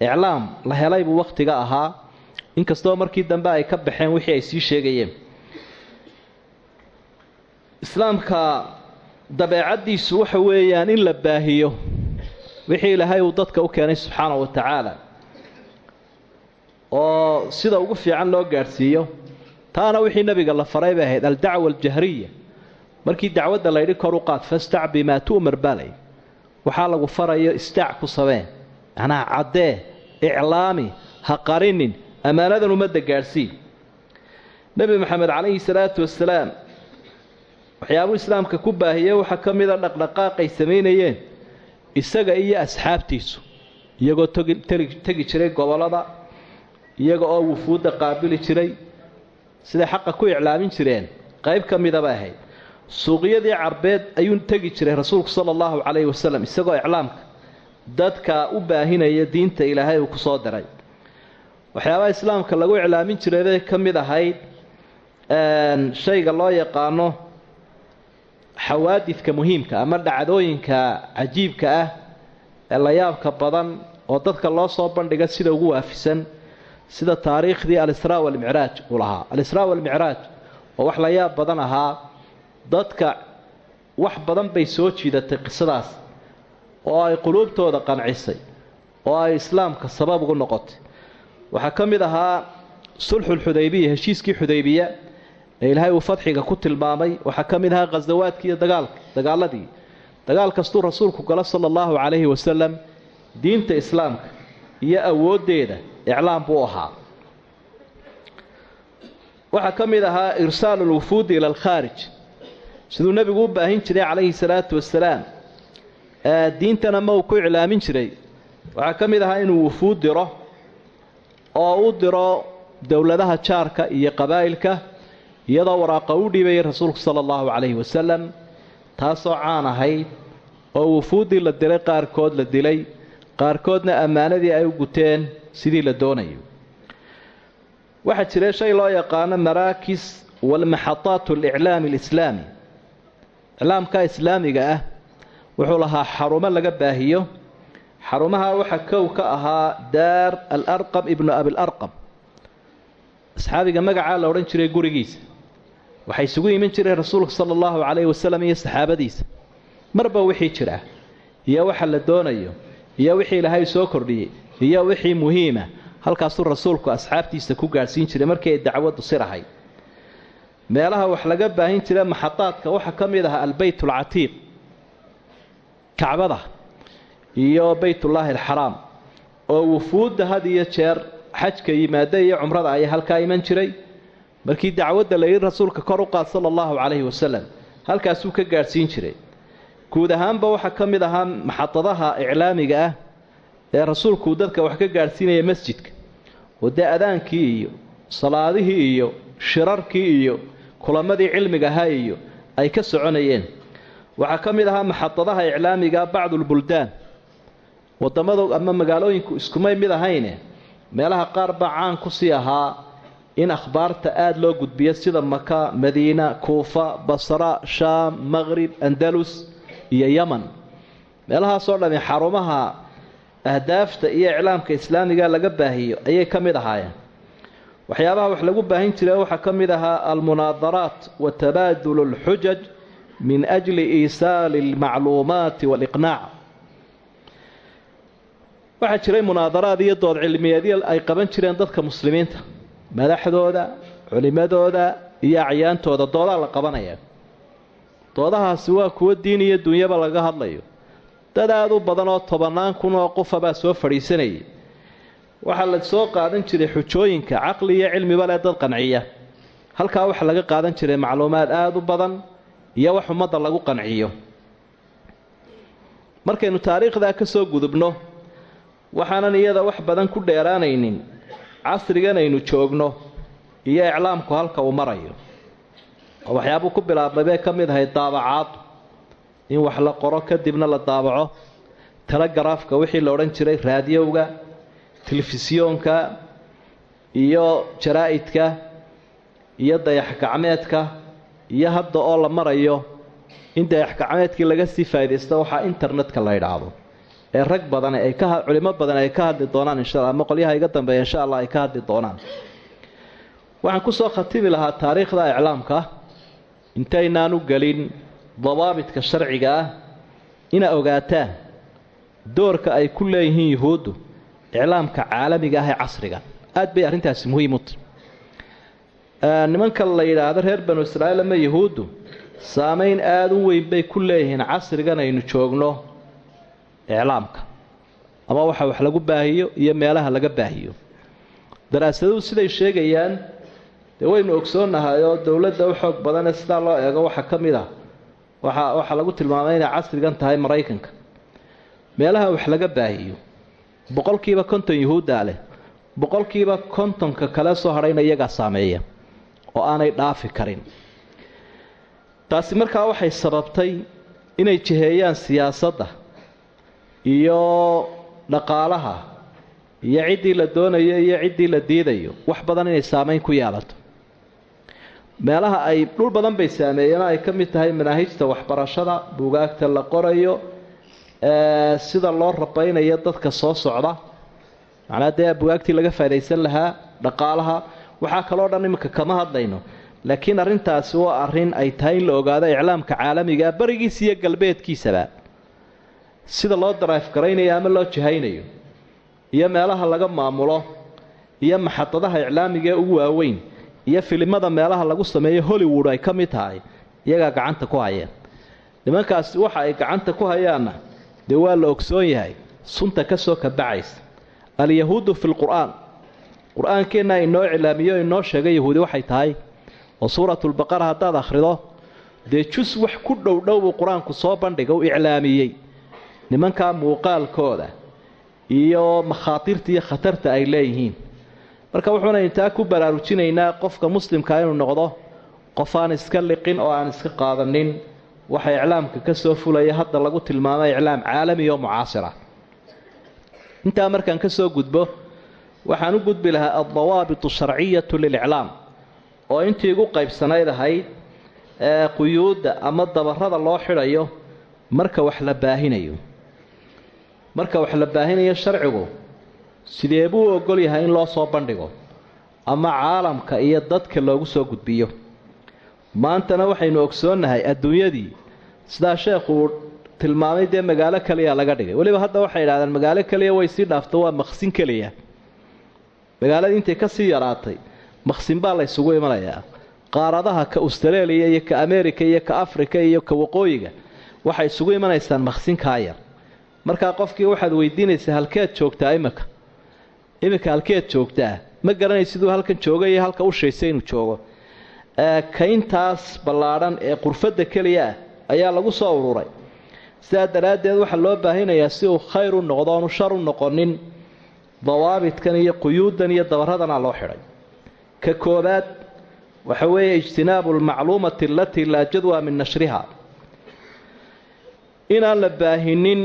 B: Iclaam la helay buu wakhtiga ahaa inkastoo markii dambe ay ka baxeen wixii ay sii sheegayeen. Islaamka dabeecaddiisu waxa weeyaan in la baahiyo wixii ilaahay uu dadka u keenay subxaana wa tacaala oo sida ugu fiican loo gaadhsiiyo. Taana wixii nebiga la faray bay ahayd aldacwa aljahriya markii dacwadda laydhi kor u qaad fastac bimaa tu'mar baalay waxaa lagu farayo istaac ku sabeen macnaha caddee iclaami ha qarinin ammaanadan ummadda gaadhsii nebi maxamed calayhi salaatu wasalaam waxyaabuu islaamka ku baahiyey waxaa ka mida dhaqdhaqaaqay samaynayeen isaga iyo asxaabtiisu iyagoo tegi jiray gobollada iyaga oo wufuudda qaabili jiray siday xaqa ku iclaamin jireen qayb ka mida bay ahayd suuqyadii carbeed ayuu tegi jiray rasuulku sala allahu calayhi wasalam isagoo iclaamka dadka u baahinaya diinta ilaahay uu ku soo diray waxyaabaha islaamka lagu iclaamin jiray bay ka mid ahayd shayga loo yaqaano xawaadidka muhiimka ama dhacdooyinka cajiibka ah ee la yaabka badan oo dadka loo soo bandhiga sida ugu waafisan sida taariikhdii alisraa walmicraaj uu lahaa. Alisraa walmicraaj oo wax la yaab badan ahaa dadka wax badan bay soo jiidatay qisadaas oo ay quluubtooda qancisay oo ay islaamka sabab ugu noqotay. Waxaa ka mid ahaa sulxulxudaybiya heshiiskii xudaybiya ee ilaahay uu fadxiga ku tilmaamay. Waxaa ka mid ahaa khasawaadkii iyo dagaalka dagaaladii. Dagaal kastuu rasuulku galo sala allahu calayhi wasalam diinta islaamka iyo awooddeeda iclaam buu ahaa. Waxaa ka mid ahaa irsaalu lwufuudi ila alkhaarij siduu nebigu u baahin jiray calayhi salaatu wasalaam diintana ma uu ku iclaamin jiray. Waxaa ka mid ahaa inuu wufuud diro oo u diro dowladaha jaarka iyo qabaa'ilka iyadoo waraaqa u dhiibayay rasuulku sala allahu calayhi wasalam taasoo caan ahayd oo wufuuddii la dilay qaarkood la dilay qaarkoodna ammaanadii ay u guteen sidii la doonayo. Waxaa jira shay loo yaqaano maraakis walmaxadaat aliclaami alislaami iclaamka islaamiga ah wuxuu lahaa xarumo laga baahiyo. Xarumaha waxaa kow ka ahaa daar alarqam ibnu abilarqam asxaabiga magacaa la odhan jiray gurigiisa. Waxay isugu iman jireen rasuulka sala allahu calayhi wasalam iyo saxaabadiisa. Marba wixii jira iyo waxa la doonayo iyo wixii ilaahay soo kordhiyey iyo wixii muhiima halkaasuu rasuulku asxaabtiisa ku gaadhsiin jiray markii ay dacwaddu sirahay meelaha wax laga baahin jira maxadaadka waxaa ka mid ahaa albeyt alcatiiq kacbada iyo beytullaahi alxaraam oo wufuudda had iyo jeer xajka yimaada iyo cumrada ayaa halkaa iman jiray. Markii dacwadda la yidhi rasuulka kor u qaad sala allahu calayhi wasalam halkaasuu ka gaadhsiin jiray. Guud ahaanba waxaa ka mid ahaa maxadadaha iclaamiga ah ee rasuulkuu dadka wax ka gaadhsiinaya masjidka. Oo dee adaankii iyo salaadihii iyo shirarkii iyo kulamadii cilmiga ahaa iyo ay ka soconayeen. Waxaa ka mid ahaa maxadadaha iclaamiga bacdulbuldaan wadamadu ama magaalooyinku iskumay mid ahayne meelaha qaar baa caan ku sii ahaa in akhbaarta aada loo gudbiyo sida maka madiina kuufa basra shaam maqrib andalus iyo yaman. Meelahaasoo dhami xarumaha ahdaafta iyo iclaamka islaamiga laga baahiyo ayay ka mid ahaayeen waxyaabaha wax lagu baahin jiray waxaa ka mid ahaa almunaadaraat wa tabaadulu alxujaj min ajli iisaali almacluumaati waaliqnaac waxaa jiray munaadaraad iyo dood cilmiyeedyo ay qaban jireen dadka muslimiinta madaxdooda culimadooda iyo acyaantooda. Doodaa la qabanaya doodahaasi waa kuwo diin iyo dunyaba laga hadlayo. Dad aada u badan oo tobannaan kun oo qofabaa soo fadhiisanayay waxaa la soo qaadan jiray xujooyinka caqli iyo cilmiba leh dad qanciya. Halkaa waxaa laga qaadan jiray macluumaad aada u badan iyo wax ummadda lagu qanciyo. Markaynu taariikhdaa ka soo gudubno waxaanan iyada wax badan ku dheeraanaynin. Casrigan aynu joogno iyo iclaamku halka uu marayo. Oo waxyaabuu ku bilaabmay bay ka mid ahay daabacaadu in wax la qoro kadibna la daabaco. Telegaraafka wixii la odhan jiray raadiyowga telefisyoonka iyo jaraa-idka iyo dayax-gacmeedka iyo hadda oo la marayo in dayax-gacmeedkii laga sii faaidaysto waxaa internetka la yidhaahdo ee rag badan ay culimo badan ay ka hadli doonaan insha alla ama qolyaha iga dambeeya insha allah ay ka hadli doonaan. Waxaan ku soo khatimi lahaa taariikhda iclaamka. Intaynaanu gelin dawaabitka sharciga ah ina ogaataan doorka ay ku leeyihiin yuhuuddu iclaamka caalamiga ah ee casriga. Aad bay arrintaasi muhiim u tahy nimanka la yidhaahdo reer banu israa'iil ama yuhuuddu saameyn aada u weyn bay ku leeyihiin casrigan aynu joogno iclaamka. Ama waxa wax lagu baahiyo iyo meelaha laga baahiyo. Daraasaduhu siday sheegayaan dee waynu ogsoonnahay oo dowladda u xoog badanee sidaa loo eego waxaa ka mid ah waxa waxaa lagu tilmaamay inay casrigan tahay maraykanka. Meelaha wax laga baahiyo boqolkiiba konton yuhuuddaa leh boqolkiiba kontonka kale soo hadhayna iyagaa saameeya oo aanay dhaafi karin. Taasi markaa waxay sababtay inay jiheeyaan siyaasadda iyo dhaqaalaha iyo ciddii la doonayo iyo ciddii la diidayo wax badan inay saameyn ku yeelato. Meelaha ay dhul badan bay saameeyeen ay ka mid tahay manaahijta waxbarashada buugaagta la qorayo sida loo rabaynayo dadka soo socda. Macnaa dee bugaagtii laga faa'idaysan lahaa dhaqaalaha waxaa kaloo dhan iminka kama hadlayno. Laakiin arrintaasi waa arrin ay tahay in la ogaado iclaamka caalamigaa barigiisa iyo galbeedkiisaba. Sida loo daraif garaynayo ama loo jihaynayo iyo meelaha laga maamulo iyo maxadadaha iclaamiga ugu waaweyn iyo filimada meelaha lagu sameeyo hollywood ay ka mid tahay iyagaa gacanta ku hayeen. Nimankaasi waxa ay gacanta ku hayaanna dee waa la ogsoon yahay sunta ka soo kabacaysa. Alyahuudu fi lqur'aan qur'aankeenna inoo iclaamiyo inoo sheegay yahuudi waxay tahay oo suuratulbaqara haddaad akhrido dee jus wax ku dhowdhow buu qur'aanku soo bandhiga u iclaamiyey. Nimankaa muuqaalkooda iyo makhaatirta iyo khatarta ay leeyihiin. Marka wuxuuna intaa ku baraarujinaynaa qofka muslimkaa inuu noqdo qof aan iska liqin oo aan iska qaadanin waxa iclaamka ka soo fulaya hadda lagu tilmaamay iclaam caalami oo mucaasira. Intaa markaan ka soo gudbo waxaan u gudbi lahaa aldawaabitu sharciyatu liliclaam oo intii igu qaybsanayd ahayd ee quyuudda ama dabarada loo xidhayo marka wax la baahinayo. Marka wax la baahinayo sharcigu sidee buu ogol yahay in loo soo bandhigo? Ama caalamka iyo dadka loogu soo gudbiyo maantana waxaynu ogsoonnahay adduunyadii sidaa sheekhu uu tilmaamay dee magaalo keliya laga dhigay. Weliba hadda waxay idhahdeen magaalo keliya way sii dhaafto waa maqsin keliya magaaladii intay ka sii yaraatay maqsin baa la imanayaa. Qaaradaha ka australia iyo ka america iyo ka africa iyo ka waqooyiga waxay isugu imanaysaan maqsinkaa yar markaa qofkii waxaad weydiinaysaa halkeed joogtaa imika iminka halkeed joogtaa ma garanay siduu halkan jooga iyo halka u shaysay inuu joogo kayntaas ballaadhan ee qurfadda keliya ah ayaa lagu soo ururay sidaa daraaddeed waxaa loo baahinayaa si uu khayr u noqdo oonu shar u noqonin dawaabidkan iyo quyuudan iyo dabaradana loo xidhay. Ka koobaad waxa weeye ijtinaabu almacluumati alatii laa jadwa min nashriha. Inaan la baahinin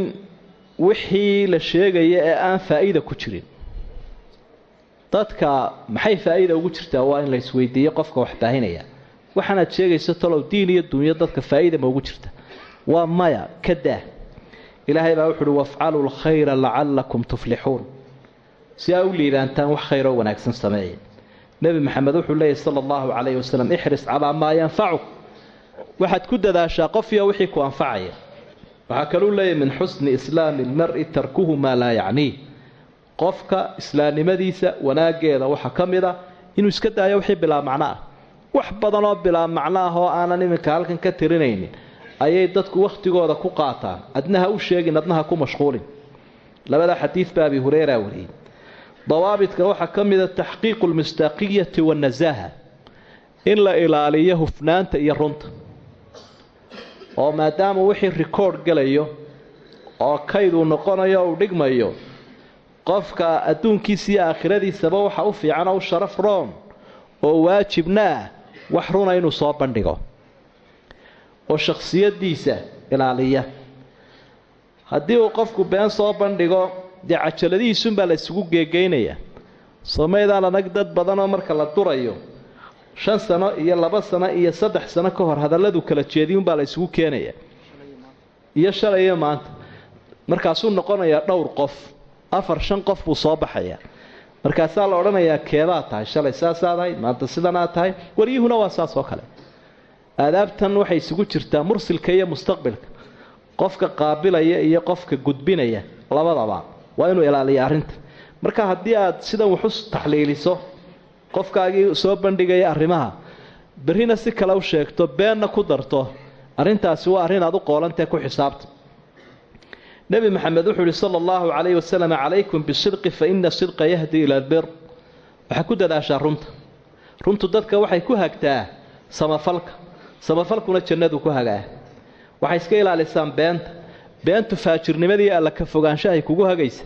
B: wixii la sheegaya ee aan faa'iida ku jirin dadka maxay faa'iida ugu jirtaa waa in la isweydiiyo qofka wax baahinaya. Waxaanaad sheegayso talow diin iyo dunyo dadka faa'iida ma ugu jirta. Waa maya ka daah ilaahay baa wuxu uhi wafcaluu lkhayra lacallakum tuflixuun. Si aa u liibaantaan wax khayroo wanaagsan sameeya nebi maxamed wuxuu leeyahy sala allahu calayhi wasalam ixris calaa maa yanfacuk. Waxaad ku dadaashaa qofyo wixii ku anfacaya. Waxaa kaluu leeyahy min xusni islaami lmari tarkuhu maa laa yacniih qofka islaamnimadiisa wanaaggeeda waxaa ka mid inuu iska daayo wixii bilaa macno ah. Wax badanoo bilaa macno ah oo aanan iminka halkan ka tirinaynin ayay dadku wakhtigooda ku qaataan. Adna ha u sheegin adna ha ku mashquulin. Labada xadiid baa abi hureyra wariyey. Dawaabidka waxaa ka mida taxqiiqu lmistaaqiyati waannasaaha in la ilaaliyo hufnaanta iyo runta. Oo maadaama wixii rikoord galayo oo kayduu noqonayo uu dhigmayo qofka adduunkiisa iyo aakhiradiisaba waxa u fiican oo sharaf roon oo waajibna ah wax runa inuu soo bandhigo. oo shakhsiyadiisa ilaaliya. haddii uu qofku been soo bandhigo dee cajaladihiisunbaa la isugu geegeynaya. soomaydaan anag dad badanoo marka la durayo shan sano iyo laba sano iyo saddex sano ka hor hadalladu kala jeediyunbaa la isugu keenaya. iyo shalay maanta. markaasuu noqonayaa dhowr qof afar shan qof buu soo baxaya. Markaasaa la odhanayaa keebaad tahay? Shalay saasaad ahayd maanta sidanaad tahay? Waryuhuna waa saas oo kale. Aadaabtan waxay isugu jirtaa mursilka iyo mustaqbilka qofka qaabilaya iyo qofka gudbinaya labadaba waa inuu ilaaliya arrinta. Marka haddii aad sidan waxu taxliiliso qofkaagii soo bandhigaya arrimaha berrina si kale u sheegto beenna ku darto arrintaasi waa arrin aad u qoolantae ku xisaabta nebi maxamed wuxuu ihi sala allahu calayhi wasalam calaykum bisidqi fa ina sidqa yahdi ila albir waxaa ku dadaashaa runta. Runtu dadka waxay ku hagtaa samafalka. Samafalkuna jannadu ku hagaa waxay iska ilaalisaan beenta. Beentu faajirnimadii alla ka fogaanshahay kugu hagaysa.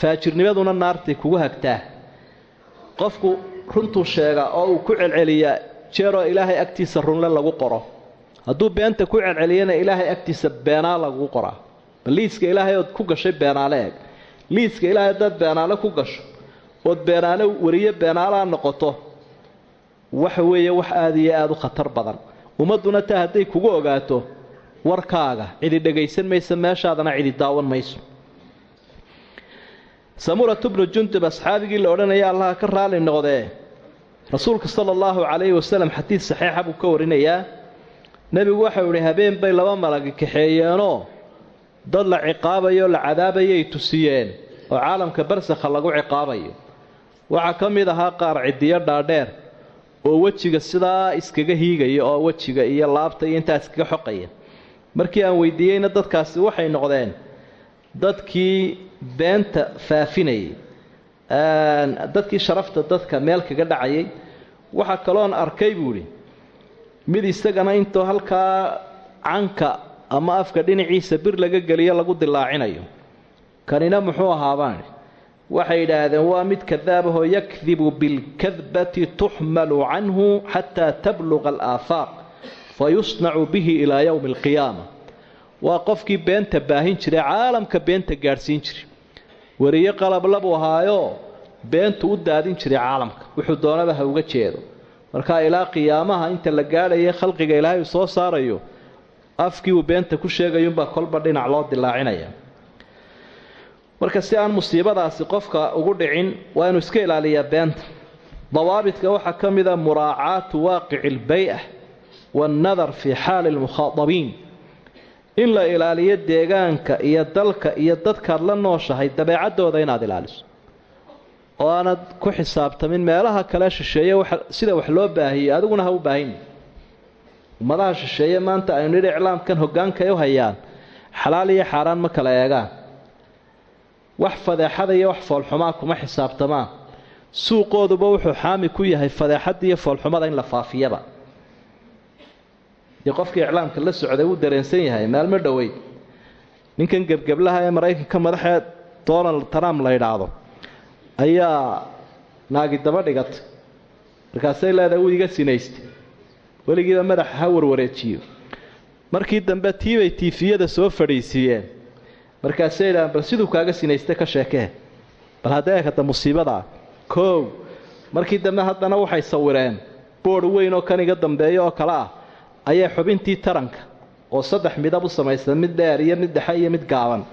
B: Faajirnimaduna naartay kugu hagtaa. Qofku runtuu sheegaa oo uu ku celceliyaa jeeroo ilaahay agtiisa runle lagu qoro. Hadduu beenta ku celceliyana ilaahay agtiisa beenaa lagu qoraa bal liiska ilaahay ood ku gashay beenaale eeg liiska ilaahay haddaad beenaale ku gasho ood beenaale wariyo beenaalaa noqoto waxa weeye wax aada iyo aada u khatar badan. Ummadduna taa hadday kugu ogaato warkaaga cidi dhagaysan maysa meeshaadana cidi daawan mayso. Samuratu bnu jundub asxaabigii la odhanaya allaha ka raali noqdee rasuulka sala allahu calayhi wasalam xadiid saxiixa buu ka warinayaa. Nebigu waxau ihi habeen bay laba malagi kaxeeyeenoo dad la ciqaabayo la cadaabayay tusiyeen. Oo caalamka barsakha lagu ciqaabayo. Waxaa ka mid ahaa qaar cidiyo dhaadheer oo wejiga sidaa iskaga hiigaya oo wejiga iyo laabta iyo intaa iskaga xoqaya. Markii aan weydiiyeyna dadkaasi waxay noqdeen dadkii beenta faafinayay. Dadkii sharafta dadka meel kaga dhacayay. Waxaa kaloon arkay buuhi mid isagana intoo halkaa canka ama afka dhinaciisa bir laga geliyo lagu dilaacinayo. Kanina muxuu ahaabaan? Waxay yidhaahdeen waa mid kadaabahoo yakdibu bilkadbati tuxmalu canhu xataa tabluqa alaafaaq fa yusnacu bihi ilaa yowmi alqiyaama. Waa qofkii beenta baahin jiray caalamka beenta gaadhsiin jiray. Weriye qalablabuu ahaayoo beentu u daadin jiray caalamka. Wuxuu doonaba ha uga jeedo. Markaa ilaa qiyaamaha inta la gaadhaya khalqiga ilaahay uu soo saarayo afkii uu beenta ku sheegayuunbaa kolba dhinac loo dilaacinaya. Marka si aan musiibadaasi qofka ugu dhicin waa inuu iska ilaaliyaa beenta. Dawaabidka waxaa ka mida muraacaatu waaqici ilbay-a waannadar fii xaali lmukhaadabiin in la ilaaliyo deegaanka iyo dalka iyo dadkaad la nooshahay dabeecaddooda inaad ilaaliso. Oo aanad ku xisaabtamin meelaha kale shisheeye sida wax loo baahiyey adiguna ha u baahin ummadaha shisheeye maanta aynu nidhi iclaamkan hogaankay u hayaan xalaal iyo xaaraan ma kala eegaan. Wax fadeexada iyo wax foolxumaa kuma xisaabtamaan suuqooduba wuxuu xaami ku yahay fadeexadda iyo foolxumada in la faafiyaba. Dee qofkii iclaamka la socday wuu dareensan yahay maalmo dhoweyd ninkan gebgeblaha ee maraykanka madaxee donald trump la yidhaahdo ayaa naagi daba dhigatay. Markaasay leedahay wuu iga sinaystay weligiiba madaxa ha warwareejiyo. Markii dambe tiibay tiifiyada soo fadhiisiiyeen. Markaasay yidhahaan bal siduu kaaga sinaystay ka sheekee? Bal haddee eekada musiibadaa koow markii dambe haddana waxay sawireen boodh weyn oo kan iga dambeeya oo kale ah ayay xubintii taranka oo saddex midab u samaysan mid dheer iyo mid dhexe iyo mid gaaban.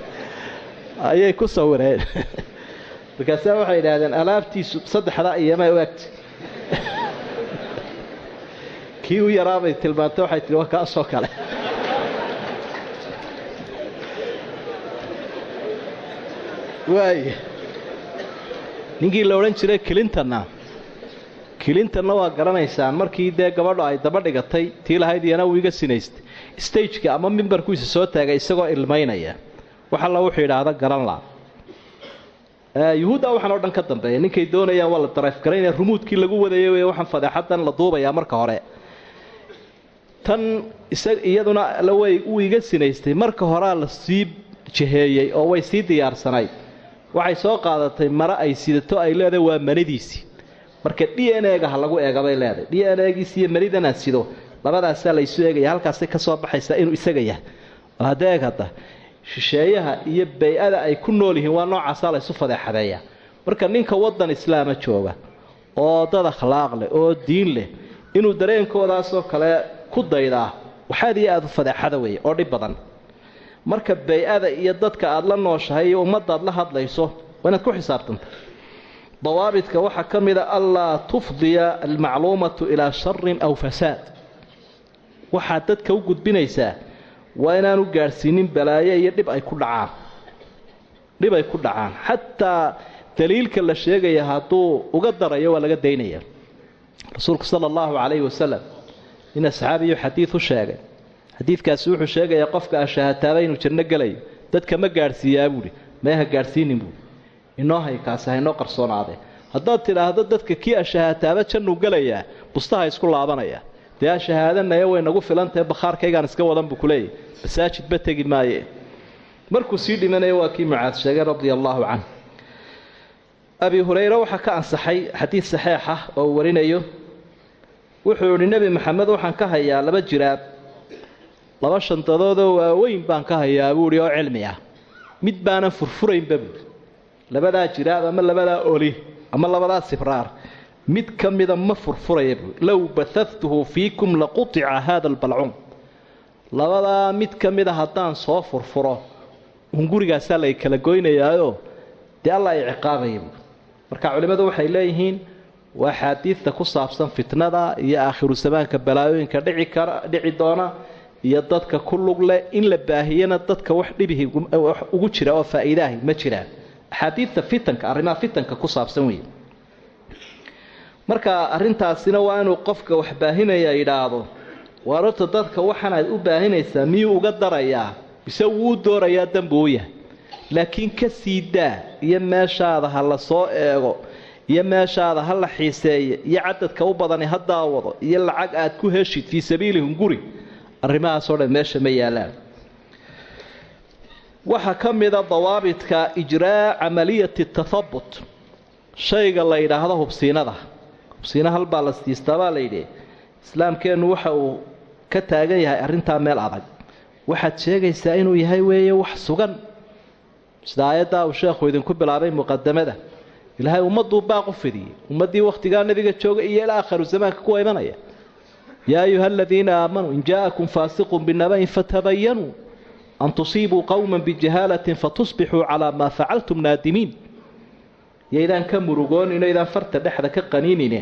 B: Ayay ku sawireen. Markaasa waxay yidhaahdeen alaabtiisu saddexdaa iyomay u egtay kii u yaraabay tilmaantay waxay tihi waa kaasoo kale. Waay ninkii la odhan jiray kilintonna kilintonna waa garanaysaan markii dee gabadho ay daba dhigatay tii lahayd iyana wuu iga sinaystay stageka ama mimbarkiisa soo taagay isagoo ilmaynaya. Wax alla wuxuu yidhaahda garan la yuhuudda waxaan oo dhan ka dambeeya ninkay doonayaan waa la darayfgaraynaya rumuudkii lagu wadayay wey waxaan fadeexadan la duubayaa marka hore tan iyaduna way uu iga sinaystay. Marka horea la sii jiheeyey oo way sii diyaarsanayd. Waxay soo qaadatay mare ay sidato ay leedahay waa manidiisii marka d n ega ha lagu eegabay leedahay. D n egiisi iyo manidanaan sido. Labadaasaa laysu eegaya. Halkaasay ka soo baxaysaa inuu isaga yahay eeg hadda. Shisheeyaha iyo bay-ada ay ku nool yihiin waa noocaasaa laysu fadeexadeeyaa marka ninka waddan islaama jooga oo dad akhlaaq leh oo diin leh inuu dareenkoodaasoo kale ku daydaa waxaad iyo aada u fadeexada weeye oo dhib badan. Marka bay-ada iyo dadka aada la nooshahay iyo ummaddaad la hadlayso waa inaad ku xisaabtanta. Dawaabidka waxaa ka mida anlaa tufdiya almacluumatu ilaa sharin aw fasaad. Waxaad dadka u gudbinaysaa waa inaanu gaadhsiinin balaayo iyo dhib ay ku dhacaan. Dhib ay ku dhacaan. Xataa daliilka la sheegaya hadduu uga darayo waa laga daynaya. Rasuulku sala allahu calayhi wasalam nin asxaabiyu xadiid u sheegay. Xadiidkaasi wuxuu sheegayaa qofka ashahataaba inuu janno gelayo dadka ma gaadhsiiyaa buuhi meeha gaadhsiinin buui inoo haykaasi haynoo qarsoonaadee. Haddaad tidhaahdo dadka kii ashahataaba jannuu gelayaa bustaha isku laabanaya. Dee ashahaadanaya way nagu filantahe bakhaarkaygaan iska wadan buu kuleeyahy masaajidba tegi maaye. Markuu sii dhimanaya waa kii mucaad sheegay radia allaahu canh abi hurayre waxaa ka ansaxay xadiid saxeixa oo uu warinayo wuxuu idhi nebi maxamed waxaan ka hayaa laba jiraab. Laba shandadoodoo waaweyn baan ka hayaa buuhi oo cilmi ah. Mid baanan furfuraynba buui labadaa jiraab ama labadaa oli ama labadaa sibraar mid ka mida ma furfuraya buui low bathadtuhu fiikum laqutica haada albalcuum labadaa mid ka mida haddaan soo furfuro un gurigaasaa lay kala goynayaayo. Dee alla ay ciqaabaya buui marka culimmadu waxay leeyihiin waa xaadiidta ku saabsan fitnada iyo aakhiru zamaanka balaayooyinka dhici kara dhici doona iyo dadka ku lug leh in la baahiyana dadka wax dhibihi ugu jira oo faa'iidaahi ma jiraan. Axaadiidta fitanka arrimaha fitanka ku saabsan weeye marka arrintaasina waa inuu qofka wax baahinaya yidhaahdo waar horta dadka waxaanaad u baahinaysaa miyuu uga darayaa? Mise wuu doorayaa danbu u yahay? Laakiin ka sii daa iyo meeshaada ha la soo eego iyo meeshaada ha la xiiseeya iyo cadadka u badani ha daawado iyo lacag aad ku heshid fii sabiilihim guri arrimahaasoo dhan meesha ma yaalaan. Waxaa ka mida dawaabidka ijraa camaliyati tathabut shayga la yidhaahdo hubsiinada. Hubsiina halbaa la siistaabaa la yidhi islaamkeennu waxa uu ka taagan yahay arrintaa meel adag. Waxaad sheegaysaa inuu yahay weeye wax sugan. Sida aayaddaa uu sheekhu idinku bilaabay muqadamada ilaahay ummadduu baaq u fidiyey ummaddii wakhtigaa nabiga jooga iyo ilaa aakhiru zamaanka kuwa imanaya. Yaa ayuha aladiina aamanuu in jaa'akum faasiqun binabayin fatabayanuu an tusiibuu qowma bijahaalatin fatusbixuu calaa maa facaltum naadimiin. Yaydaan ka murugoonino ydaan farta dhexda ka qaniinine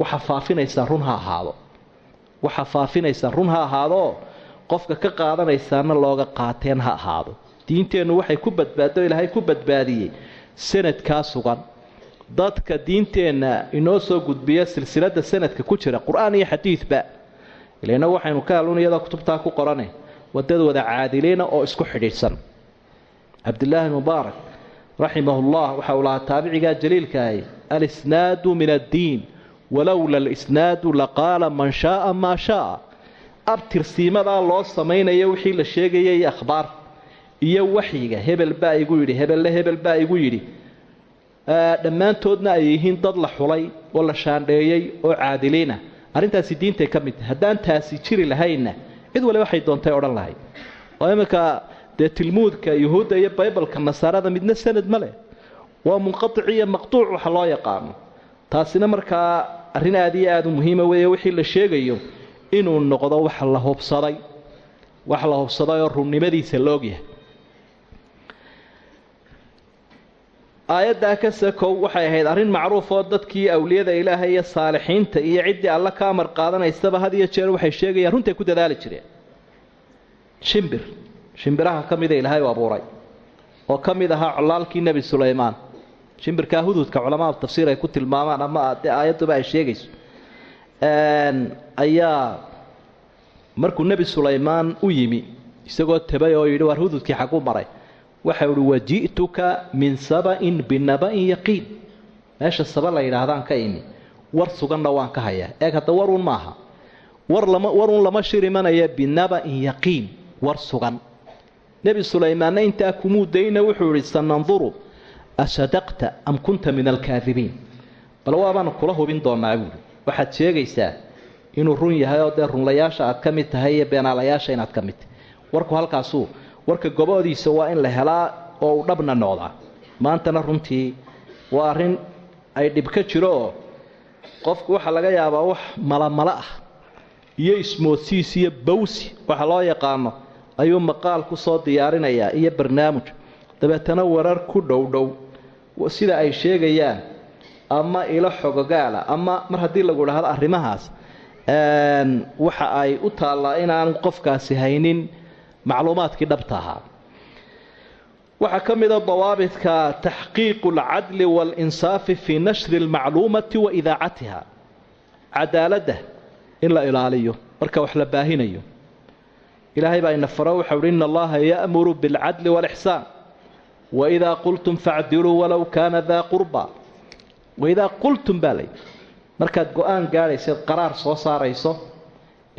B: waxaa faafinaysaa run ha ahaado. Waxaa faafinaysaa run ha ahaadoo qofka ka qaadanaysaana looga qaateen ha ahaado. Diinteennu waxay ku badbaado ilaahay ku badbaadiyey sanadkaa sugan dadka diinteenna inoo soo gudbiya silsilada sanadka ku jira qur'aan iyo xadiidba. Ilana waxaynu ka halun iyadoo kutubtaa ku qorane wadad wada caadiliina oo isku xidhiidhsan. Cabdillaahi mubaarak raximahullah waxa uu lahaa taabicigaa jaliilkaahi alisnaadu min addiin walowla alisnaadu laqaala man shaaa maa shaaa. Abtirsiimadaa loo samaynayo wixii la sheegaya iyo akhbaar iyo waxyiga hebel baa igu yidhi hebelle hebel baa igu yidhi dhammaantoodna ay yihiin dad la xulay oo la shaandheeyey oo caadiliina. Arrintaasi diintay ka mid tahay. Haddaan taasi jiri lahaynna cid wali waxay doontay odhan lahayd oo iminka dee tilmuudka yuhuudda iyo baybalka nasaarada midna sanad ma leh. Waa munqaic iyo maqtuuc waxa loo yaqaano. Taasina markaa arrin aad iyo aada u muhiima weeye wixii la sheegayo inuu noqdo wax la hubsaday. Wax la hubsaday oo runnimadiisa la ogyahay aayaddaa ka sakow waxay ahayd arrin macruuf oo dadkii awliyada ilaahay iyo saalixiinta iyo ciddii alla ka amar qaadanaysaba had iyo jeer waxay sheegayaan runtay ku dadaali jireen. Shimbir. Shimbiraha ka mida ilaahay u abuuray. Oo ka mid ahaa colaalkii nebi sulaymaan. Shimbirkaa hududka culamaa tafsiir ay ku tilmaamaan ama dee aayadduba ay sheegayso. Ayaa markuu nebi sulaymaan u yimi isagoo tabay oo yidhi waar hududkii xagu maray waxau uhi waji'tuka min saba'in binaba'in yaqiin. Meesha saba la yidhaahdaan ka imi. War suganna waan ka hayaa. Eeg hadda waruun maaha. War lama waruun lama shirimanaya binaba'in yaqiin. War sugan. Nebi sulaymaanna intaa kumuu dayna wuxuu idhi sananduru asadaqta am kunta min alkaadibiin bal waabaan kula hubin doonaa buuhi waxaad sheegaysaa inuu run yahay oo dee runlayaasha aad ka mid tahay iyo beenaalayaasha inaad ka mid tahay. Warku halkaasuu warka goboodiisa waa in la helaa oo uu dhabna noqdaa maantana runtii waa arrin ay dhib ka jiro oo qofku waxaa laga yaabaa wax malamala ah. Iyo ismoodsiis iyo bawsi waxa loo yaqaano ayuu maqaal ku soo diyaarinayaa iyo barnaamij. Dabeetana warar ku dhowdhow sida ay sheegayaan ama ilo xogogaala ama mar haddii lagu dhahdo arrimahaas waxa ay u taallaa inaanu qofkaasi haynin macluumaadkii dhabta ahaa. Waxaa ka mida dawaabitka taxqiiqu alcadli waalinsaafi fii nashri almacluumati wa idaacatiha. Cadaaladda in la ilaaliyo marka wax la baahinayo. Ilaahay baa ina faro uhi ina allaha ya'muru bilcadli waalixsaan waidaa qultum facdiluu walow kaana daa qurba. Waidaa qultum baa layidhi markaad go'aan gaadhayseed qaraar soo saarayso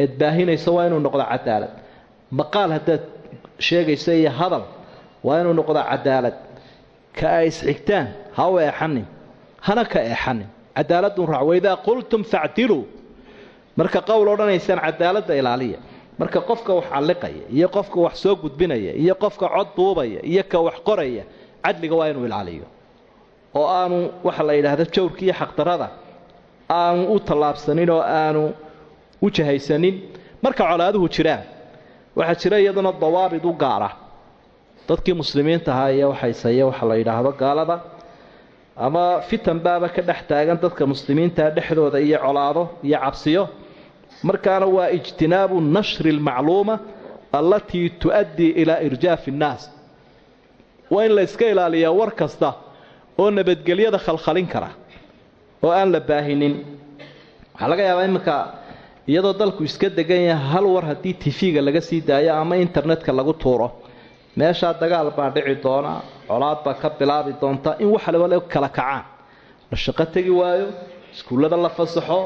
B: eed baahinayso waa inuu noqdo cadaalad maqaal haddaad sheegayso iyo hadal waa inuu noqdo cadaalad. Ka ay isxigtaan ha u eexanin hana ka eexanin cadaaladun raac waidaa qultum facdiluu marka qowl odhanaysaan cadaaladda ilaaliya. Marka qofka wax calliqaya iyo qofka wax soo gudbinaya iyo qofka cod duubaya iyo ka wax qoraya cadliga waa inuu ilaaliyo. Oo aanu waxa la yidhaahdo jawrka iyo xaqdarada aanu u tallaabsanin oo aanu u jahaysanin. Marka colaaduhu jiraan waxaa jira iyaduna dawaabid u gaara. Dadkii muslimiinta ahaa iyo waxaysaya waxa la yidhaahdo gaalada. Ama fitan baaba ka dhex taagan dadka muslimiintaa dhexdooda iyo colaado iyo cabsiyo. Markaana waa ijtinaabu nashri almacluuma allatii tu'addii ilaa irjaafi innaas waa in la iska ilaaliyaa war kasta oo nabadgelyada khalkhalin kara oo aan la baahinin. Waxaa laga yaabaa iminka iyadoo dalku iska degan yahay hal war haddii tv-ga laga sii daayo ama internetka lagu tuuro meeshaa dagaal baa dhici doona colaad baa ka bilaabi doonta in wax laba kala kacaan. La shaqo tegi waayo iskuullada la fasaxo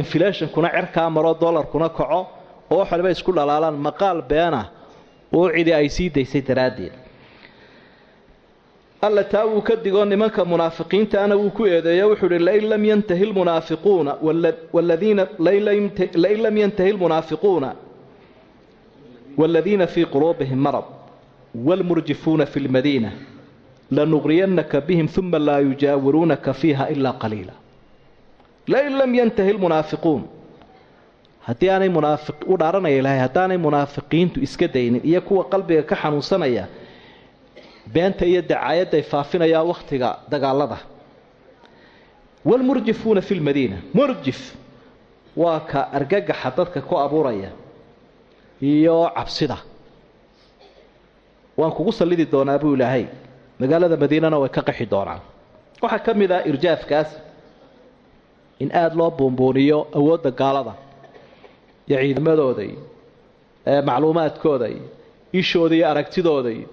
B: inflationkuna cerkaa maro dollarkuna kaco oo wax isku dhalaalaan maqaal beena oo cidi ay sii daysay daraaddeed alla taa wuu ka digoo nimanka munaafiqiintaana wuu ku eedeeyo wuxuu uhi lain lam yantahi lmunaafiquuna wladiina lain lam yantahi lmunaafiquuna waaladiina fii quluubihim marad waalmurjifuuna fi lmadiina lanuqriyanaka bihim uma laa yujaawiruunaka fiiha ilaa qaliila. Lain lam yantahi lmunaafiquun haddii aanay munaafi u dhaaranaya ilahay haddaanay munaafiqiintu iska daynin iyo kuwa qalbiga ka xanuunsanaya beenta iyo dacaayadday faafinayaan wakhtiga dagaalada. Waalmurjifuuna fi lmadiina murjif waa ka argagaxa dadka ku abuuraya iyo cabsida. Waan kugu sallidi doonaa buu ilaahay. Magaalada madiinana way ka qaxi doonaan. Waxaa ka mid ah irjaafkaas in aada loo buunbuuniyo awoodda gaalada iyo ciidamadooda iyo macluumaadkooda iyo ishooda iyo aragtidooda iyo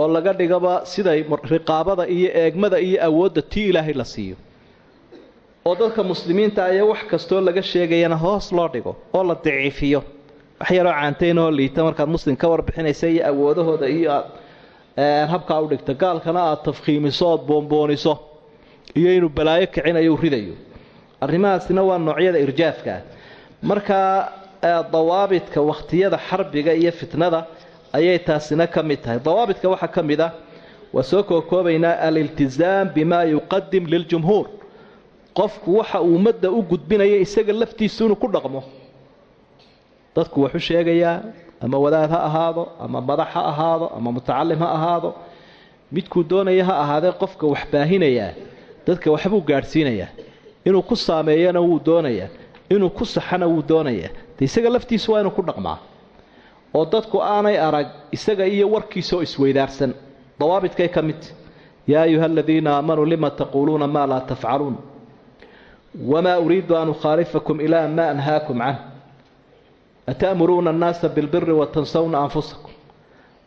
B: oo laga dhigaba siday riqaabada iyo eegmada iyo awoodda tii ilaahay la siiyo. oo dadka muslimiinta ayaa wax kastoo laga sheegayana hoos loo dhigo oo la daciifiyo. wax yaroo caantaynoo liita markaad muslim ka warbixinaysa iyo awoodahooda iyo aad habkaa u dhigto gaalkana aada tafkhiimiso ood iyo inuu balaayo kicinayo ridayo. arrimahaasina waa noocyada irjaafkaa markaa dawaabidka wakhtiyada xarbiga iyo fitnada ayay taasina ka mid tahay. Dawaabidka waxaa ka mid ah waa soo kookoobaynaa aliltizaam bimaa yuqadim liljumhuur. Qofku waxa uu ummadda u gudbinaya isaga laftiisu inuu ku dhaqmo. Dadku waxu sheegayaa ama wadaad ha ahaado ama madax ha ahaado ama mutacalim ha ahaado. Midkuu doonaya ha ahaadee qofka wax baahinayaa dadka waxbuu gaadhsiinayaa. Inuu ku saameeyana wuu doonayaa inuu ku saxana wuu doonayaa. De isaga laftiisu waa inuu ku dhaqmaa oo dadku aanay arag isaga iyo warkiisaoo isweydaarsan. Dawaabidkay ka midta yaa ayuha aladiina aamanuu lima taquuluuna maa laa tafcaluun? Wamaa uriidu an ukhaalifakum ilaa maa anhaakum canh ata'muruuna annaasa bilbiri watansawna anfusakum?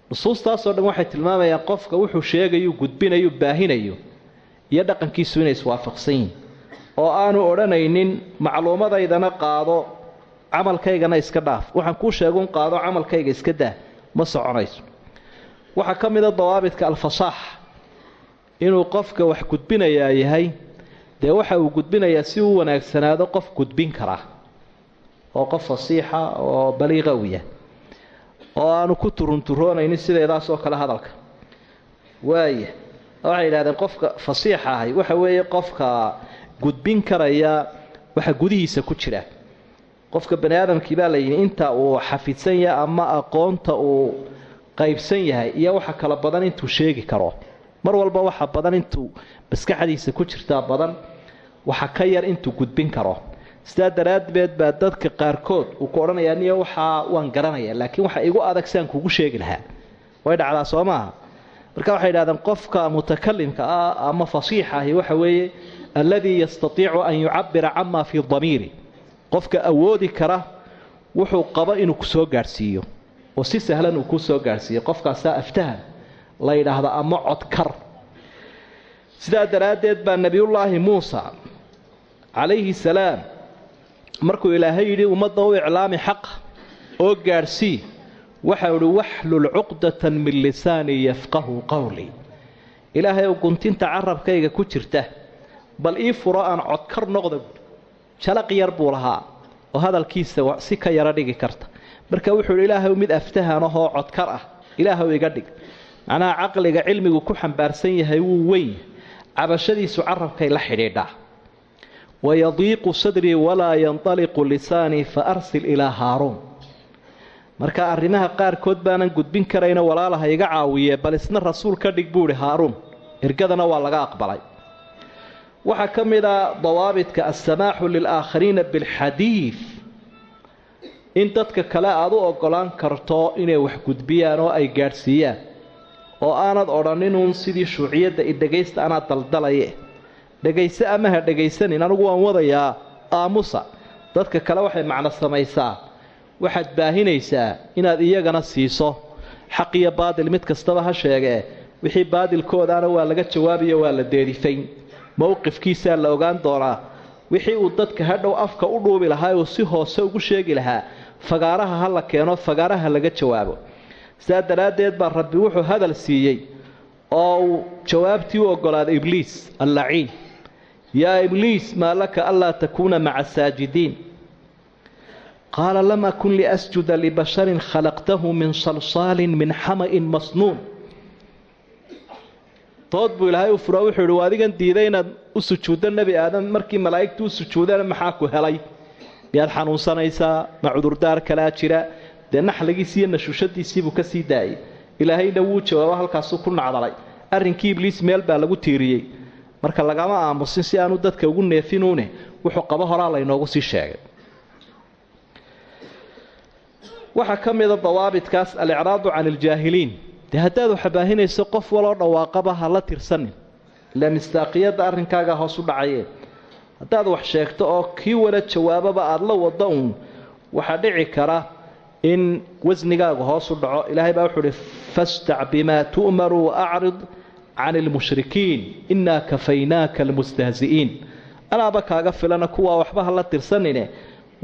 B: Nusuustaasoo dhan waxay tilmaamayaan qofka wuxuu sheegayu gudbinayu baahinayo iyo dhaqankiisu inay iswaafaqsan yihiin oo aanu odhanaynin macluumadaydana qaado camalkaygana iska dhaaf. Waxaan kuu sheegun qaado camalkayga iska daa. Ma soconayso. Waxaa ka mida dawaabidka alfasaax. Inuu qofka wax gudbinayaa yahay dee waxa uu gudbinayaa si uu wanaagsanaado qof gudbin karaa oo qof fasiixa oo baliiqa u yahay. Oo aanu ku turunturoonaynin sideedaas oo kale hadalka. Waaya waxay yidhahdeen qofka fasiixa ahay. Waxa weeye qofka gudbin karaya waxa gudihiisa ku jira qofka bani baa la yidhi inta uu xafidsan yahay ama aqoonta uu qaybsan yahay iyo waxa kala badan intuu sheegi karo. Mar walba waxa badan intuu maskaxdiisa ku jirtaa badan waxa ka yar intuu gudbin karo. Sidaa daraaddeed baa dadka qaarkood uu ku odhanayaa niyo waxaa waan garanaya laakiin waxa igu adag siaan kugu sheegi lahaa. Way dhacdaa soo marka waxay yidhahdeen qofka mutakalimka ah ama fasiixa ahi waxa weeye alladii yastatiicu an yucabira cama fii damiiri qofka awoodi kara wuxuu qabo inuu ku soo gaadhsiiyo oo si sahlan uu ku soo gaadhsiiyo qofkaasaa aftahan la yidhaahda ama codkar sidaa daraaddeed baa nebiyullaahi muusa calayhi salaam markuu ilaahay yidhi ummadda u iclaami xaqa oo gaadhsii waxau idhi waxlul cuqdatan min lisaanii yafqahu qowlii ilaahay ou guntinta carabkayga ku jirta bal ii furo aan codkar noqda jalaq yar buu lahaa oo hadalkiisa si ka yaro dhigi karta. Marka wuxuu ilaahay mid aftahanahoo codkar ah. Ilaahw iga dhig. Macnaha caqliga cilmigu ku xambaarsan yahay wuu weyn. Cabashadiisu carabkay la xidhiidhaa. Wayadiiqu sadrii walaa yandaliqu lisaanii fa arsil ilaa haaruun. Marka arrimaha qaarkood baanan gudbin karayna walaalaha iga caawiye bal isna rasuul ka dhig buu ihi haaruun ergadana waa laga aqbalay waxaa ka mid a dawaabidka assamaaxu lilaakhariina bilxadiid in dadka kale aada u ogolaan karto inay wax gudbiyaan oo ay gaadhsiiyaan oo aanad odhaninun sidii shuuciyadda i dhegaysta anaa daldalaye. Dhegayse ama ha dhegaysanin anigu waan wadayaa aamusa. Dadka kale waxay macno samaysaa waxaad baahinaysaa inaad iyagana siiso. Xaq iyo baadil mid kastaba ha sheegee wixii baadilkoodaana waa laga jawaabiyo waa la deedifayn mowqifkiisaa la ogaan doonaa. Wixii uu dadka hadhow afka u dhuubi lahaa uu si hoose ugu sheegi lahaa fagaaraha ha la keeno fagaaraha laga jawaabo. Sidaa daraaddeed baa rabbi wuxuu hadal siiyey oo uu jawaabtii u ogolaaday ibliis allaciin. Yaa ibliis maa laka anlaa takuuna maca asaajidiin qaala lam akun liasjuda libasharin khalaqtahu min salsaalin min xama'in masnuun dood buu ilaahay u furo wuxuu ihi adigan diiday inaad u sujuuddo nebi aadam markii malaa'igtu u sujuudana maxaa ku helay? Miyaad xanuunsanaysaa? Ma cudurdaar kalaa jira? Dee naxligiisii iyo nashuushadiisiibuu ka sii daayay ilaahayna wuu jawaabo halkaasuu ku nacdalay. Arrinkii ibliis meel baa lagu tiiriyey. Marka lagama aamusin si aanu dadka ugu neefinuune wuxuu qabo horaa laynoogu sii sheegay. Waxaa ka mida dawaabitkaas alicraadu can iljaahiliin dee haddaad waxbaahinayso qof waloo dhawaaqaba ha la tirsanin. Ilaa mistaaqiyadda arrinkaaga hoos u dhacayeen haddaad wax sheegto oo kii wala jawaababa aada la wado uun waxaa dhici kara in wasnigaagu hoos u dhaco. Ilaahay baa wuxuu uhi fastac bimaa tu'maru waacrid can ilmushrikiin innaa kafaynaaka almustahzi'iin anaaba kaaga filana kuwaa waxba ha la tirsanine.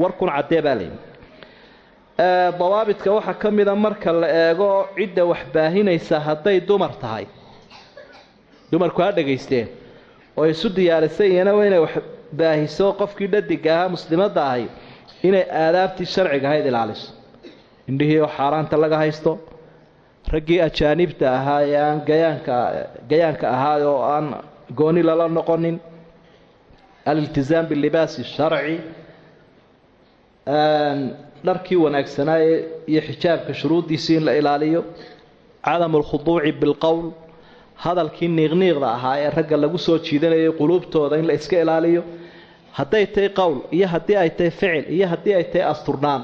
B: Warkun caddee baa layidhi dawaabidka waxaa ka mida marka la eego cidda wax baahinaysa hadday dumar tahay. Dumarku ha dhegaysteen. Oo isu diyaarisay iyana inay wax baahiso qofkii dhadiga ahaa muslimadda ahay inay aadaabtii sharciga ahayd ilaaliso. Indhihii oo xaaraanta laga haysto raggii ajaanibta ahaa ee aan gayaanka gayaanka ahaa oo aan gooni lala noqonin aliltizaam bilibaasi sharci dharkii wanaagsanaaye iyo xijaabka shuruuddiisii in la ilaaliyo cadamu lkhuduuci bilqowl hadalkii niiqniiqda ahaa ee ragga lagu soo jiidanayay quluubtooda in la iska ilaaliyo hadday tahay qowl iyo haddii ay tahay ficil iyo haddii ay tahay asturnaan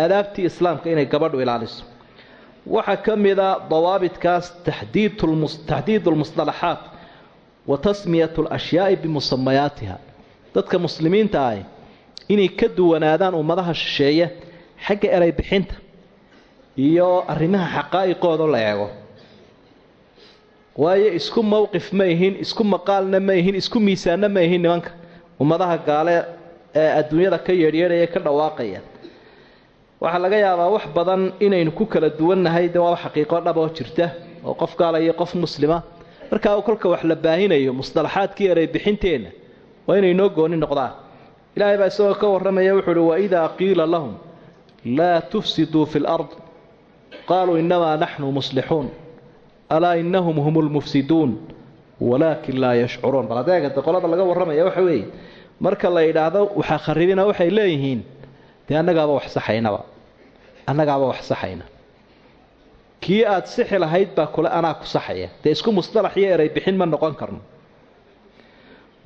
B: aadaabtii islaamka inay gabadhu ilaaliso. Waxaa ka mida dawaabitkaas taxdiidu lmusطalaxaat wa tasmiyatu alashyaai bimusamayaatiha dadka muslimiinta ahi inay ka duwanaadaan ummadaha shisheeye xagga eray bixinta iyo arrimaha xaqaa'iqooda la eego. Waayo isku mowqif ma ihin isku maqaalna ma ihin isku miisaanna ma ihin nimanka. Ummadaha gaale ee adduunyada ka yeedhyeedhaya ka dhawaaqaya. Waxaa laga yaabaa wax badan inaynu ku kala duwannahay de waaba xaqiiqo dhab oo jirta oo qof gaala iyo qof muslima. Markaa kolka wax la baahinayo musطalaxaadkii eray bixinteenna waa inay noo gooni noqdaan. Ilaahay baa isagoo ka warramaya wuxuu uhi waidaa qiila lahum laa tufsiduu fi lard qaaluu innamaa naxnu muslixuun alaa inahum hum lmufsiduun walaakin laa yashcuruun bal adeegada qolada laga warramaya waxa weeye marka la yidhaahdo waxaa kharibina waxay leeyihiin dee annagaaba wax saxaynaba annagaaba wax saxayna kii aada sixi lahayd baa kule anaa ku saxaya dee isku musطalax iyo eray bixin ma noqon karno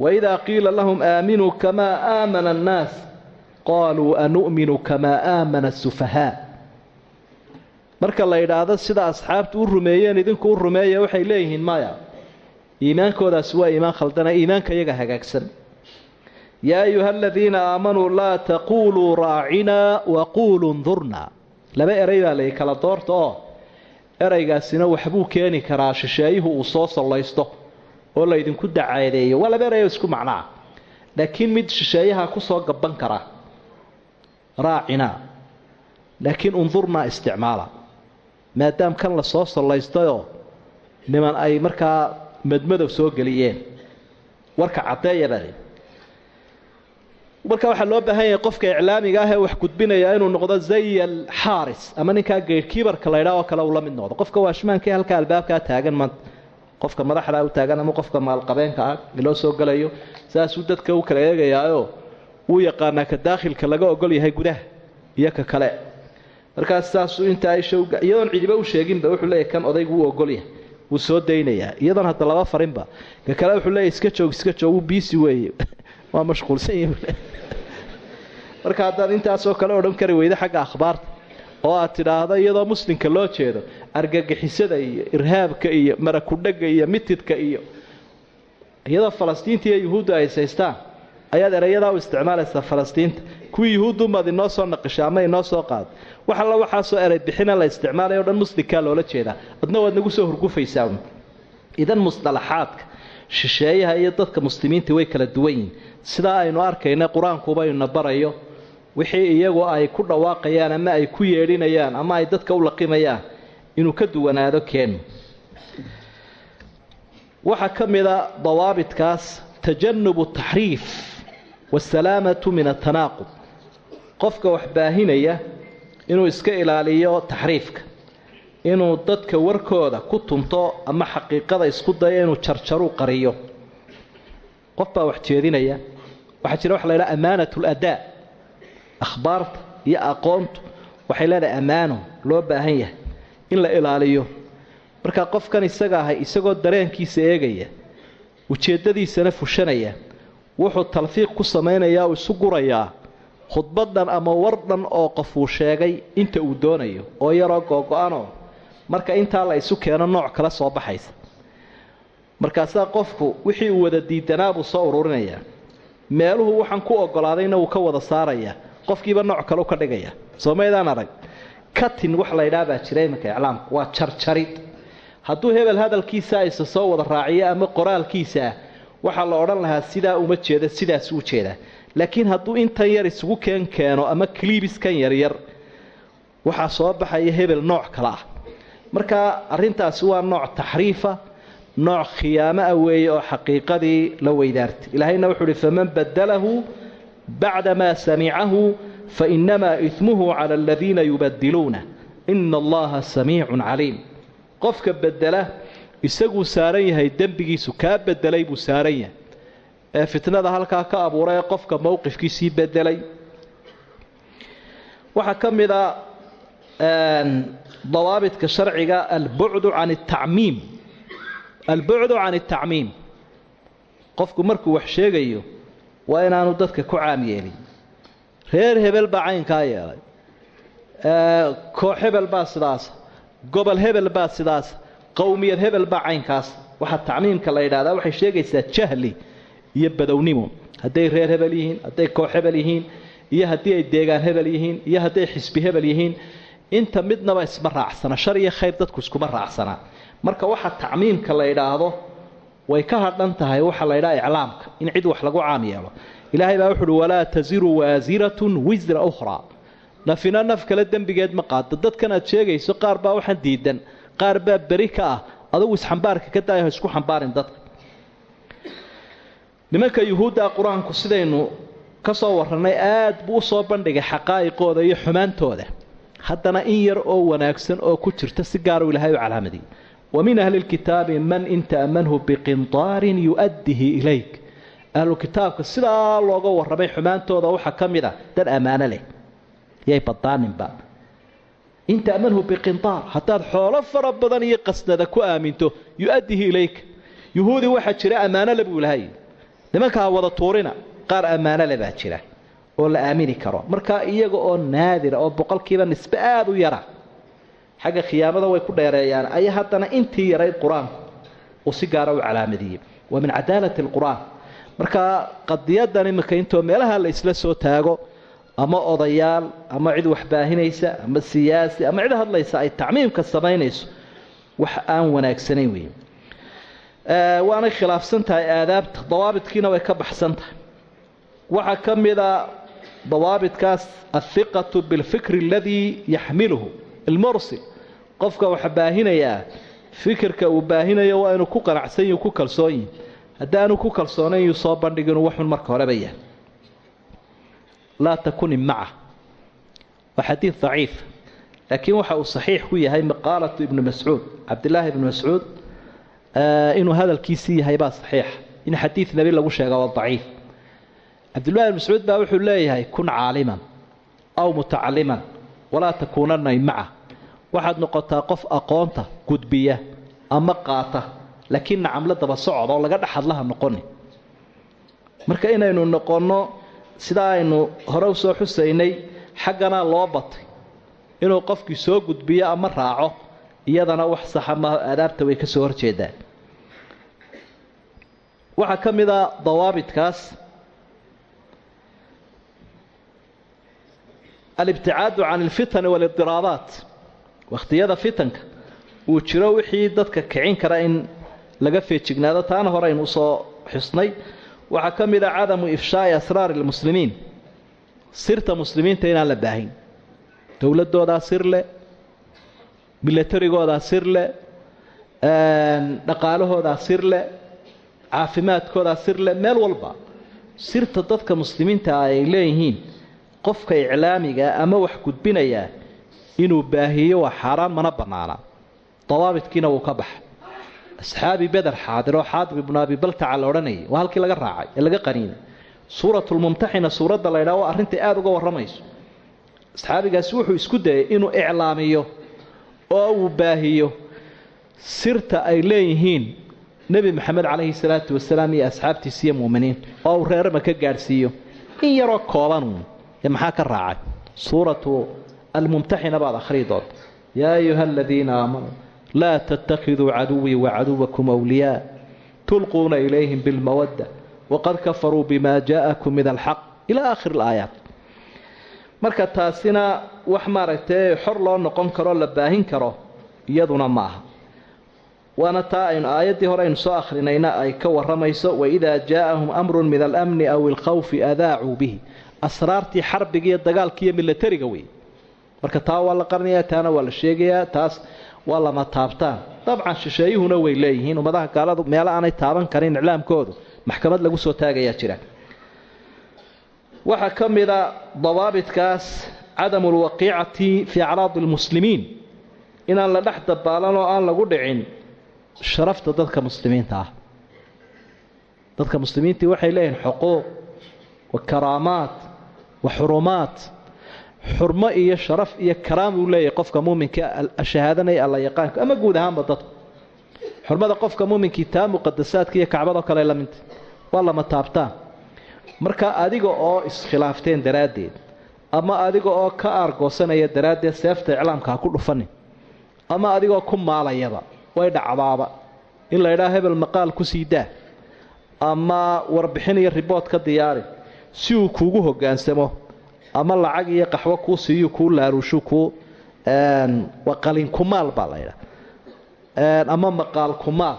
B: waidaa qiila lahum aaminuu kamaa aamana annaas qaaluu anu'minu kamaa aamana asufahaa marka la yidhaahdo sida asxaabtu u rumeeyeen idinku u rumeeya waxay leeyihiin maya iimaankoodaasi waa iimaan khaldana iimaanka iyaga hagaagsan yaa ayuha aladiina aamanuu laa taquuluu raacinaa waquuluu ndurnaa laba eray baa layi kala doorta oo eraygaasina waxbuu keeni karaa shisheeyuhu uu soo sallaysto oo laydinku dacaadeeyo waa laba erayoo isku macnaa laakiin mid shisheeyaha ku soo gaban kara raacinaa laakiin undurnaa isticmaala. Maadaam kan la soo sallaystayoo niman ay markaa madmadow soo geliyeen. Warka caddeeyabale marka waxaa loo baahan yahay qofka iclaamiga ah ee wax gudbinaya inuu noqdo zay alxaaris ama ninkaa geedhkiibarka laydhaa oo kale uu la mid noqdo. Qofka waashmaanka ee halkaa albaabkaa taagan maanta qofka madaxdaa u taagan ama qofka maalqabeenka ah loo soo gelayo saasuu dadka u kala eegayaayoo wuu yaqaanaa ka daakhilka laga ogol yahay gudaha iyo ka kale. Markaas saasuu intaa iyadoon cidiba u sheeginba wuxuu leeyahy kan odaygu wuu ogolyahay wuu soo daynayaa iyadoon hadda laba farinba ka kale wuxuu leeyahy iska joog iska joog wuu biisi weeye. Waa mashquulsan yihi marka haddaad intaasoo kale odhan kari weyda xagga akhbaarta oo aad tidhaahdo iyadoo muslimka loo jeedo argagixisada iyo irhaabka iyo marakudhaga iyo mitidka iyo iyadoo falastiinta iyo yuhuudda ay saystaan ayaad erayadaa u isticmaalaysaa falastiinta kuwii yuhuuddumaad inoo soo naqisha ama inoo soo qaado wax alla waxaasoo eray bixina la isticmaalaya o dhan muslimkaa loola jeedaa adna waad nagu soo hurgufaysaa idan musdalaxaadka shisheeyaha iyo dadka muslimiinta way kala duwan yihiin aynu arkayna qur'aankuba ina barayo wixii iyagu ay ku dhawaaqayaan ama ay ku yeedhinayaan ama ay dadka u laqimayaan inuu ka duwanaado keenu. Waxaa ka mida dawaabitkaas tajanubu taxriif waasalaamatu min atanaaqud qofka wax baahinaya inuu iska ilaaliyo taxriifka inuu dadka warkooda ku tunto ama xaqiiqada isku dayo inuu jarjaru qariyo qof baa wax jeedinaya waxaa jira waxa la ydhaha amaanat akhbaarta iyo aqoontu waxay leedahay ammaano loo baahan yahay in la ilaaliyo marka qofkan isaga ahay isagoo dareenkiisa eegaya ujeeddadiisana fushanaya wuxuu talfiiq ku samaynayaa uu isu gurayaa khudbaddan ama wardhan oo qofuu sheegay inta uu doonayo oo yaroo googo-anoo marka intaa la isu keeno nooc kala soo baxaysa. Markaasaa qofku wixii uu wada diidanaa buu soo ururinayaa meeluhu waxaan ku ogolaadayna wuu ka wada saarayaa qofkiiba nooc kale u ka dhigaya. Soo maydaan arag. Katin wax la ydhaha baa jira iminka iclaamka waa jarjarid hadduu hebel hadalkiisa isa soo wada raaciyo ama qoraalkiisa waxaa la odhan lahaa sidaa uma jeeda sidaas u jeedaa laakiin hadduu intan yar isugu keen keeno ama clibiskan yaryar waxaa soo baxaya hebel nooc kale ah. Marka arintaasi waa nooc taxriifa nooc khiyaamo ah weeye oo xaqiiqadii la weydaartay. Ilaahayna wuxuu uhi faman badalahu bacda maa samicahu fainamaa ismuhu cala aladiina yubadiluuna ina allaha samiicun caliim. Qofka bedela isaguu saaran yahay dembigiisu kaa bedelay buu saaran yahay. Ee fitnada halkaa ka abuuray ee qofka mowqifkiisii bedelay. Waxaa ka mid a dawaabidka sharciga albucdu can atacmiim albucdu can atacmiim qofku markuu wax sheegayo waa inaanu dadka ku caam yeelin. Reer hebel baa caynkaa yeelay. Koox hebel baa sidaas gobol hebel baa sidaas qowmiyad hebel baa caynkaas. Waxaa tacmiimka la yidhahdaa waxay sheegaysaa jahli iyo badownimo hadday reer hebel yihiin hadday koox hebel yihiin iyo haddii ay deegaan hebel yihiin iyo hadday xisbi hebel yihiin inta midnaba isma raacsana. Shar iyo khayr dadku iskuma raacsanaa marka waxa tacmiimka la yidhaahdo way ka hadhan tahay waxa la ydhaha iclaamka in cid wax lagu caam yeelo. Ilaahay baa wuxu uhi walaa tasiru waasiratun wisra ukhraa. Nafina naf kale dembigeed ma qaado dadkan aad sheegayso qaar baa waxaan diidan qaar baa beri ka ah adugu isxambaarka ka daayo ha isku xambaarin dadka. Nimanka yuhuudda qur'aanku sidaynu ka soo warranay aad buu u soo bandhigay xaqaa'iqooda iyo xumaantooda. Haddana in yar oo wanaagsan oo ku jirta si gaaru ilaahay u calaamadiyey wa min ahli lkitaabi man in ta'manhu biqintaarin yu'addihi ilayk. Ahlu kitaabka sidaa looga warramay xumaantooda waxaa ka mid a dad ammaano leh. Yay badaaninba in ta'manhu biqintaar haddaad xoolo fara badan iyo qasnada ku aaminto yu-addihi ilayka yuhuudi waxaa jira ammaano le buu ilahay nimankaa wada tuurina qaar ammaano le jira oo la aamini karo. Marka iyaga oo naadira oo boqolkiiba nisbe aada u yara xagga khiyaamada way ku dheereeyaan. Ayaa haddana intii yarayd qur'aanku uu si gaara u calaamadiyey waa min cadaalati alqur-aan. Marka qadiyadan iminka intoo meelaha la isla soo taago ama odayaal ama cid waxbaahinaysa ama siyaasi ama cid hadlaysa ay tacmiimka samaynayso wax aan wanaagsanayn wey waanay khilaafsan tahay aadaabta dawaabidkiina way ka baxsan tahay. Waxaa ka mida dawaabidkaas athiqatu bilfikri aladii yaxmiluhu almursil qofka waxa fikirka uu baahinayo waa inuu ku qanacsan yihi ku kalsoon yihi haddaanu ku kalsoonayn yuu soo bandhiginu waxun marka horeba yahay laa takunin maca. Waa xadiid daciif laakiin waxa uu saxiix ku yahay maqaalatu ibni mascuud cabdillaahi ibni mascuud inuu hadalkiisii yahay baa saxiixa in xadiid nebi lagu sheega waa daciif. Cabdillahi ibn mascuud baa wuxuu leeyahay kun caaliman aw mutacaliman walaa takuunanna maca. Waxaad noqotaa qof aqoonta gudbiya ama qaata laakiin nacamla daba socod oo laga dhexadlaha noqoni. Marka inaynu noqonno sidaa aynu hore u soo xusaynay xagganaa loo batay. Inuu qofkii soo gudbiyo ama raaco iyadana wax saxa maaho aadaabta way ka soo horjeedaan. Waxaa ka mid a dawaabidkaas alibticaadu can alfitani waalidiraadaat wakhtiyada fitanka uu jiro wixii dadka kicin kara in laga feejignaado taana hore aynu u soo xusnay waxaa ka mid a cadamu ifshaai asraari lmuslimiin sirta muslimiinta inaan la baahin dowladoodaa sir leh milatarigoodaa sir leh dhaqaalahoodaa sir leh caafimaadkoodaa sir meel walba. Sirta dadka muslimiinta ay leeyihiin qofka iclaamiga ama wax gudbinayaa inuu baahiyo waa xaaraan mana bannaana. Dawaabidkiina wuu ka baxa asxaabi beder xaadir oo xaadir ibnu abi baltaca la odhanayay waa halkii laga raacay ee laga qaniinay. Suuratulmumtaxina suuradda la ydhaha waa arrintai aada uga warramayso. Asxaabigaasi wuxuu isku dayay inuu iclaamiyo oo uu baahiyo sirta ay leeyihiin nebi maxamed calayhi salaatu wasalaam iyo asxaabtiisa iyo muuminiin oo uu reerama ka gaadhsiiyo. In yaroo koobanuun ee maxaa ka raacay? Suuratu almumtaxina baad akhriyi doonta yaa ayuha aladiina aamanuu laa tattakiduu caduwii wacaduwakum wliyaa tulquuna ilayhim bilmawadda waqad kafaruu bima jaa'akum min alxaq ilaa aakhir alaayaat marka taasina wax maaragtay xor loo noqon karoo la baahin karo iyaduna ma aha waana taa aynu aayaddii hore aynu soo akhrinayna ay ka warramayso waidaa jaa'ahum amrun min alamni aw ilkhawfi adaacuu bihi asraartii xarbiga iyo dagaalka iyo milatariga wey marka taa waa la qarinayaa taana waa la sheegayaa taas waa lama taabtaan. Dabcan shisheeyuhuna way leeyihiin ummadaha gaaladu meelo aanay taaban karin iclaamkoodu maxkamad lagu soo taagayaa jira. Waxaa ka mida dawaabitkaas cadamu lwaqiicati fii acraadi lmuslimiin inaan la dhex dabaalan oo aan lagu dhicin sharafta dadka muslimiinta ah. Dadka muslimiintii waxay leeyihiin xuquuq wa karaamaat wa xurumaat xurmo iyo sharaf iyo karaam uu leeyahay qofka muuminka shahaadanaya alla yaqaanka ama guud ahaanba dadku xurmada qofka muuminkii taa muqadasaadka iyo kacbadoo kale la midta waa lama taabtaan. Marka adiga oo iskhilaafteen daraaddeed ama adiga oo ka aargoosanaya daraaddeed seefta iclaamka ha ku dhufanin ama adigoo ku maalayaba way dhacdaaba. In la ydhaha hebel maqaal ku sii daa ama warbixin iyo ribood ka diyaari si uu kuugu hogaansamo ama lacag iyo qaxwo kuu siiyu kuu laaruushu kuu qalin kumaal baa la ydhaha ama maqaal kumaal.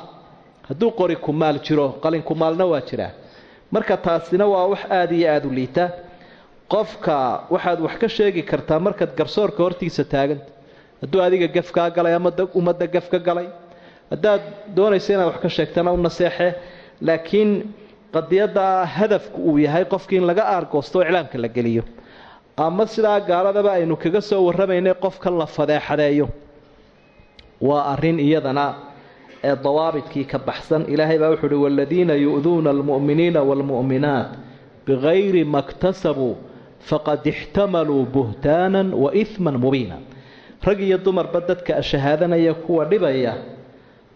B: Hadduu qori kumaal jiro qalin kumaalna waa jiraa. Marka taasina waa wax aada iyo aada u liita. Qofka waxaad wax ka sheegi kartaa markaad garsoorka hortiisa taaganta hadduu adiga gaf kaa galay ama ummadda gaf ka galay. Haddaad doonaysa inaad wax ka sheegtana u naseexe. Laakiin qadiyadda hadafku uu yahay qofkii in laga aargoosto oo iclaamka la geliyo ama sidaa gaaladaba aynu kaga soo warramaynay qofkan la fadeexadeeyo. Waa arrin iyadana ee dawaabidkii ka baxsan. Ilaahay baa wuxuu uhi waaladiina yu'duuna almu'miniina waalmu'minaat bikayri ma ktasabuu faqad ixtamaluu buhtaanan wa ihman mubiina. Rag iyo dumarba dadka shahaadanaya kuwa dhibaya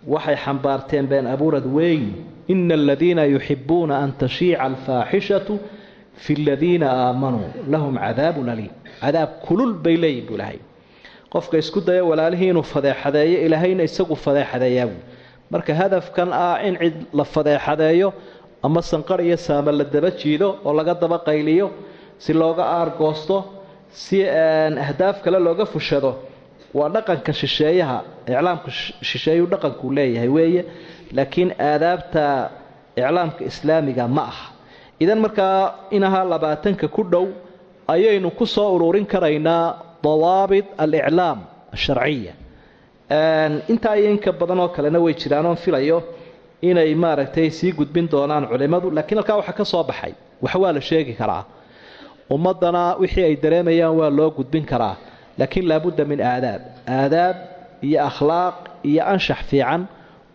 B: waxay xambaarteen been abuurad weyn. Ina aladiina yuxibuuna an tashiica alfaaxishatu fi ladiina aamanuu lahum cadaabun aliim cadaab kulul bay leeyihiin buu ilaahay qofka isku daya walaalihii inuu fadeexadeeyo ilaahayna isagu fadeexadeeyaabu marka hadafkan ah in cid la fadeexadeeyo ama sanqar iyo saama la daba jiido oo laga daba qayliyo si looga aargoosto si ahdaaf kale looga fushado waa dhaqanka shisheeyaha iclaamka shisheeyuu dhaqankuu leeyahay weeye laakiin aadaabta iclaamka islaamiga ma aha idan markaa inahaa labaatanka ku dhow ayaynu ku soo ururin karaynaa dawaabit aliclaam asharciya intaa iyo inka badan oo kalena way jiraan oon filayo inay maaragtay sii gudbin doonaan culimmadu laakiin halkaa waxaa ka soo baxay wax waa la sheegi karaa. Ummaddana wixii ay dareemayaan waa loo gudbin karaa laakiin laabudda min aadaab. Aadaab iyo akhlaaq iyo anshax fiican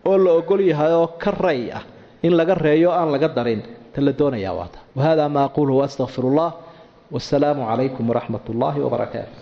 B: oo la ogol yahay oo ka ray ah in laga reeyo aan laga darin ta la doonayaa waata. Wahada ma aquluhu waastaqfiru allah wasalaamu calaykum waraxmat ullaahi wabarakaatu